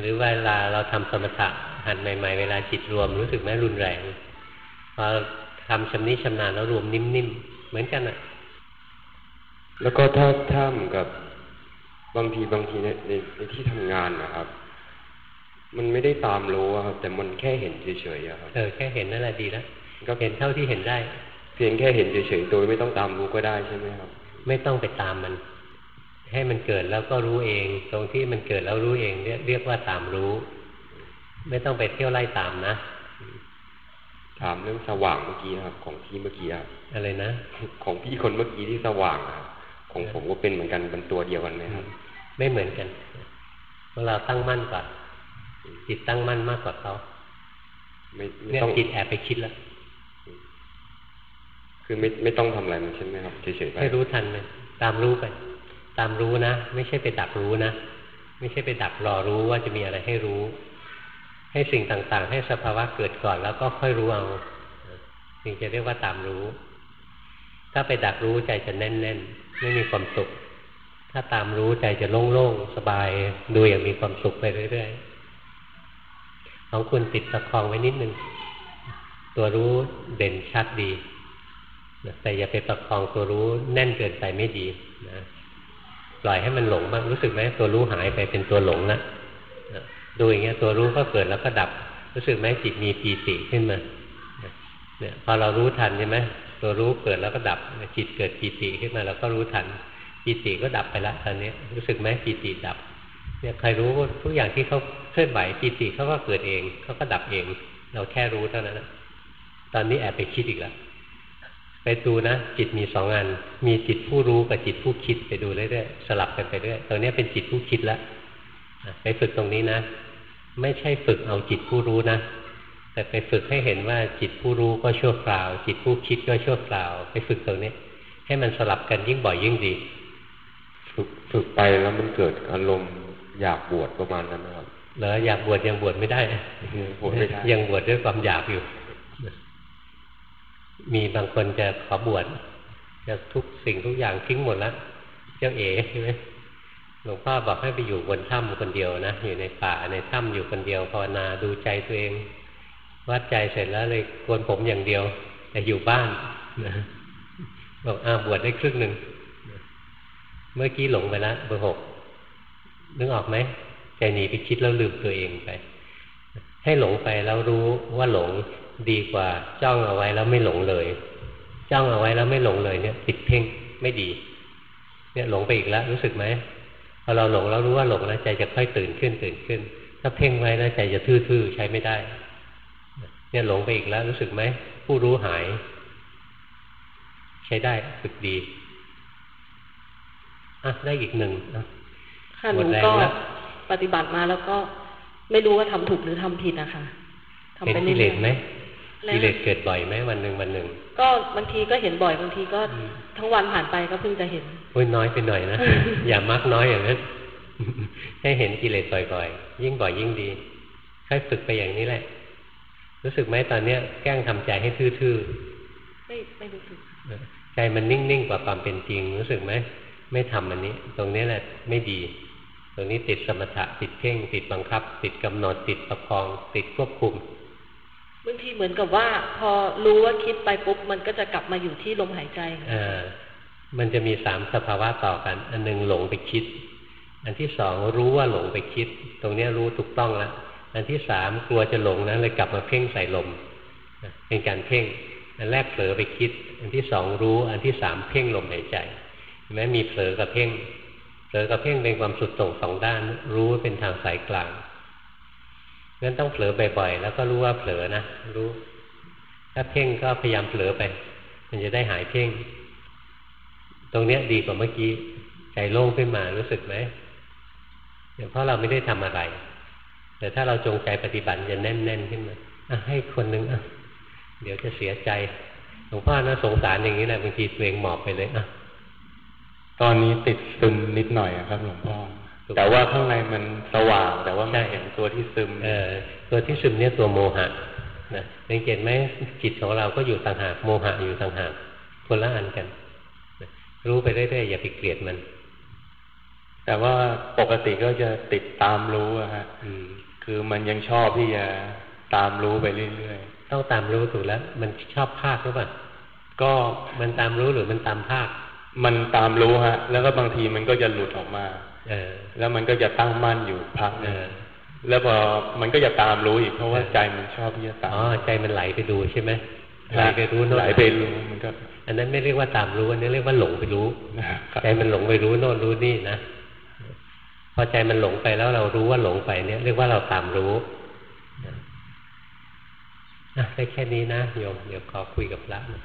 หรือเวลาเราทำสมถะหันใหม่ ๆ เวลาจิตรวมรู้สึกไหมรุนแรงพอทำชำนิชำนาญแล้วรวมนิ่มๆเหมือนกันอะแล้วก็ถ้าถ้าเหมือนกับบางทีบางทีในในในที่ทำงานนะครับ มันไม่ได้ตามรู้ครับแต่มันแค่เห็นเฉยๆครับเออแค่เห็นนั่นแหละดีแล้วก็เห็นเท่าที่เห็นได้ เพียงแค่เห็นเฉยๆโดยไม่ต้องตามรู้ก็ได้ใช่ไหมครับ ไม่ต้องไปตามมัน ให้มันเกิดแล้วก็รู้เอง ตรงที่มันเกิดแล้วรู้เองเรียเรียกว่าตามรู้ ไม่ต้องไปเที่ยวไล่ตามนะ ถามเรื่องสว่างเมื่อกี้ครับ ของพี่เมื่อกี้ครับอะไรนะ ของพี่คนเมื่อกี้ที่สว่างครับของผมก็เป็นเหมือนกันเป็นตัวเดียวกันไหมครับ ไม่เหมือนกันเวลาตั้งมั่นก่อนจิตตั้งมั่นมากกว่าเขาไม่ไม่ต้องจิตแอบไปคิดแล้วคือไม่ไม่ต้องทำอะไรมันใช่ไหมครับเฉยๆไปให้รู้ทันเลยตามรู้ไป ตามรู้นะ ไม่ใช่ไปดักรู้นะ ไม่ใช่ไปดักรอรู้ว่าจะมีอะไรให้รู้ ให้สิ่งต่างๆ ให้สภาวะเกิดก่อนแล้วก็ค่อยรู้เอาถึงจะเรียกว่าตามรู้ ถ้าไปดักรู้ใจจะแน่นๆ ไม่มีความสุข ถ้าตามรู้ใจจะโล่งๆ สบายดูอย่างมีความสุขไปเรื่อยๆ ของคุณติดประคองไว้นิดนึง ตัวรู้เด่นชัดดีแต่อย่าไปประคองตัวรู้แน่นเกินไปไม่ดีนะ ปล่อยให้มันหลงบ้างรู้สึกไหมตัวรู้หายไปเป็นตัวหลงละดูอย่างเงี้ยตัวรู้ก็เกิดแล้วก็ดับ รู้สึกไหมจิตมีปีติขึ้นมาเนี่ยพอเรารู้ทันใช่ไหมตัวรู้เกิดแล้วก็ดับจิตเกิดปีติขึ้นมาเราก็รู้ทันปีติก็ดับไปละตอนนี้รู้สึกไหมปีติดับ เนี่ยใครรู้ทุกอย่างที่เขาเคลื่อนไหวปีติเขาก็เกิดเองเขาก็ดับเอง เราแค่รู้เท่านั้นนะตอนนี้แอบไปคิดอีกแล้ว ไปดูนะจิตมีสองอัน มีจิตผู้รู้กับจิตผู้คิดไปดูเรื่อยๆสลับกันไปเรื่อยตรงนี้เป็นจิตผู้คิดแล้วไปฝึกตรงนี้นะ ไม่ใช่ฝึกเอาจิตผู้รู้นะแต่ไปฝึกให้เห็นว่าจิตผู้รู้ก็ชั่วคราว จิตผู้คิดก็ชั่วคราว ไปฝึกตรงนี้ ให้มันสลับกันยิ่งบ่อยยิ่งดี ฝึกฝึกไปแล้วมันเกิดอารมณ์อยากบวชประมาณนั้นนะครับเหรออยากบวชยังบวชไม่ได้บวชไม่ได้ยังบวชด้วยความอยากอยู่ มีบางคนจะขอบวชจะทุกสิ่งทุกอย่างทิ้งหมดแล้วเจ้าเอ๋ใช่ไหมหลวงพ่อบอกให้ไปอยู่บนถ้ำคนเดียวนะอยู่ในป่าในถ้ำอยู่คนเดียวภาวนาดูใจตัวเอง วัดใจเสร็จแล้วเลยกวนผมอย่างเดียว แต่อยู่บ้านนะบอกอ้าบวชได้ครึ่งหนึ่งเมื่อกี้หลงไปแล้วเบอร์หกนึกออกไหมใจหนีไปคิดแล้วลืมตัวเองไป ให้หลงไปแล้วรู้ว่าหลง ดีกว่าจ้องเอาไว้แล้วไม่หลงเลย จ้องเอาไว้แล้วไม่หลงเลยเนี่ยติดเพ่งไม่ดี เนี่ยหลงไปอีกแล้วรู้สึกไหมพอเราหลงแล้วรู้ว่าหลงแล้วใจจะค่อยตื่นขึ้นตื่นขึ้น ถ้าเพ่งไว้แล้วใจจะทื่อๆใช้ไม่ได้ เนี่ยหลงไปอีกแล้วรู้สึกไหมผู้รู้หาย ใช้ได้ฝึกดีอะได้อีกหนึ่งนะค่ะหนูก็ปฏิบัติมาแล้วก็ไม่รู้ว่าทำถูกหรือทำผิดนะคะทำเป็นกิเลสไหม กิเลสเกิดบ่อยไหมวันหนึ่งวันหนึ่ง ก็บางทีก็เห็นบ่อยบางทีก็ทั้งวันผ่านไปก็เพิ่งจะเห็นโอ้ยน้อยไปหน่อยนะอย่ามากน้อยอย่างนั้นให้เห็นกิเลสบ่อยๆยิ่งบ่อยยิ่งดีค่อยฝึกไปอย่างนี้แหละ รู้สึกไหมตอนเนี้ยแกล้งทำใจให้ทื่อๆไม่ไม่รู้สึกใจมันนิ่งๆกว่าความเป็นจริง รู้สึกไหมไม่ทำอันนี้ ตรงนี้แหละไม่ดี ตรงนี้ติดสมถะติดเพ่ง ติดบังคับ ติดกำหนดติดประคอง ติดควบคุม บางทีเหมือนกับว่า พอรู้ว่าคิดไปปุ๊บมันก็จะกลับมาอยู่ที่ลมหายใจอ่ามันจะมีสามสภาวะต่อกัน อันหนึ่งหลงไปคิด อันที่สองรู้ว่าหลงไปคิด ตรงนี้รู้ถูกต้องแล้วอันที่สามกลัวจะหลงนะเลยกลับมาเพ่งใส่ลมเป็นการเพ่ง อันแรกเผลอไปคิด อันที่สองรู้ อันที่สามเพ่งลมหายใจแม้มีเผลอกับเพ่งเผลอกับเพ่งเป็นความสุดต่งสองด้าน รู้เป็นทางสายกลาง งั้นต้องเผลอบ่อยๆ แล้วก็รู้ว่าเผลอนะ รู้ ถ้าเพ่งก็พยายามเผลอไป มันจะได้หายเพ่ง ตรงเนี้ยดีกว่าเมื่อกี้ ใจโล่งขึ้นมา รู้สึกไหมเดี๋ยวเพราะเราไม่ได้ทำอะไร แต่ถ้าเราจงใจปฏิบัติจะแน่นๆขึ้นมาอะให้คนหนึ่งอะ เดี๋ยวจะเสียใจ หลวงพ่อนะสงสารอย่างนี้แหละบางทีตัวเองหมอบไปเลยอะ ตอนนี้ติดซึมนิดหน่อยครับหลวงพ่อ แต่ว่าข้างในมันสว่าง แต่ว่าไม่เห็นตัวที่ซึมเออตัวที่ซึมเนี่ยตัวโมหะนะสังเกตไหมจิตของเราก็อยู่ต่างหากโมหะอยู่ต่างหากคนละอันกันรู้ไปเรื่อยๆอย่าไปเกลียดมัน แต่ว่าปกติก็จะติดตามรู้อะฮะคือมันยังชอบที่จะตามรู้ไปเรื่อยๆต้องตามรู้ถูกแล้ว มันชอบภาคหรือเปล่าก็มันตามรู้หรือมันตามภาค มันตามรู้ฮะ แล้วก็บางทีมันก็จะหลุดออกมา เออ แล้วมันก็จะตั้งมั่นอยู่พักเออแล้วพอมันก็จะตามรู้อีกเพราะว่าใจมันชอบที่จะตามอ๋อใจมันไหลไปดูใช่ไหมไหลไปรู้โน่นไหลไปรู้มันก็ อันนั้นไม่เรียกว่าตามรู้อันนี้เรียกว่าหลงไปรู้ใจมันหลงไปรู้โน่นรู้นี่นะพอใจมันหลงไปแล้วเรารู้ว่าหลงไปเนี่ย เรียกว่าเราตามรู้อะได้แค่นี้นะโยมเดี๋ยวขอคุยกับพระนะ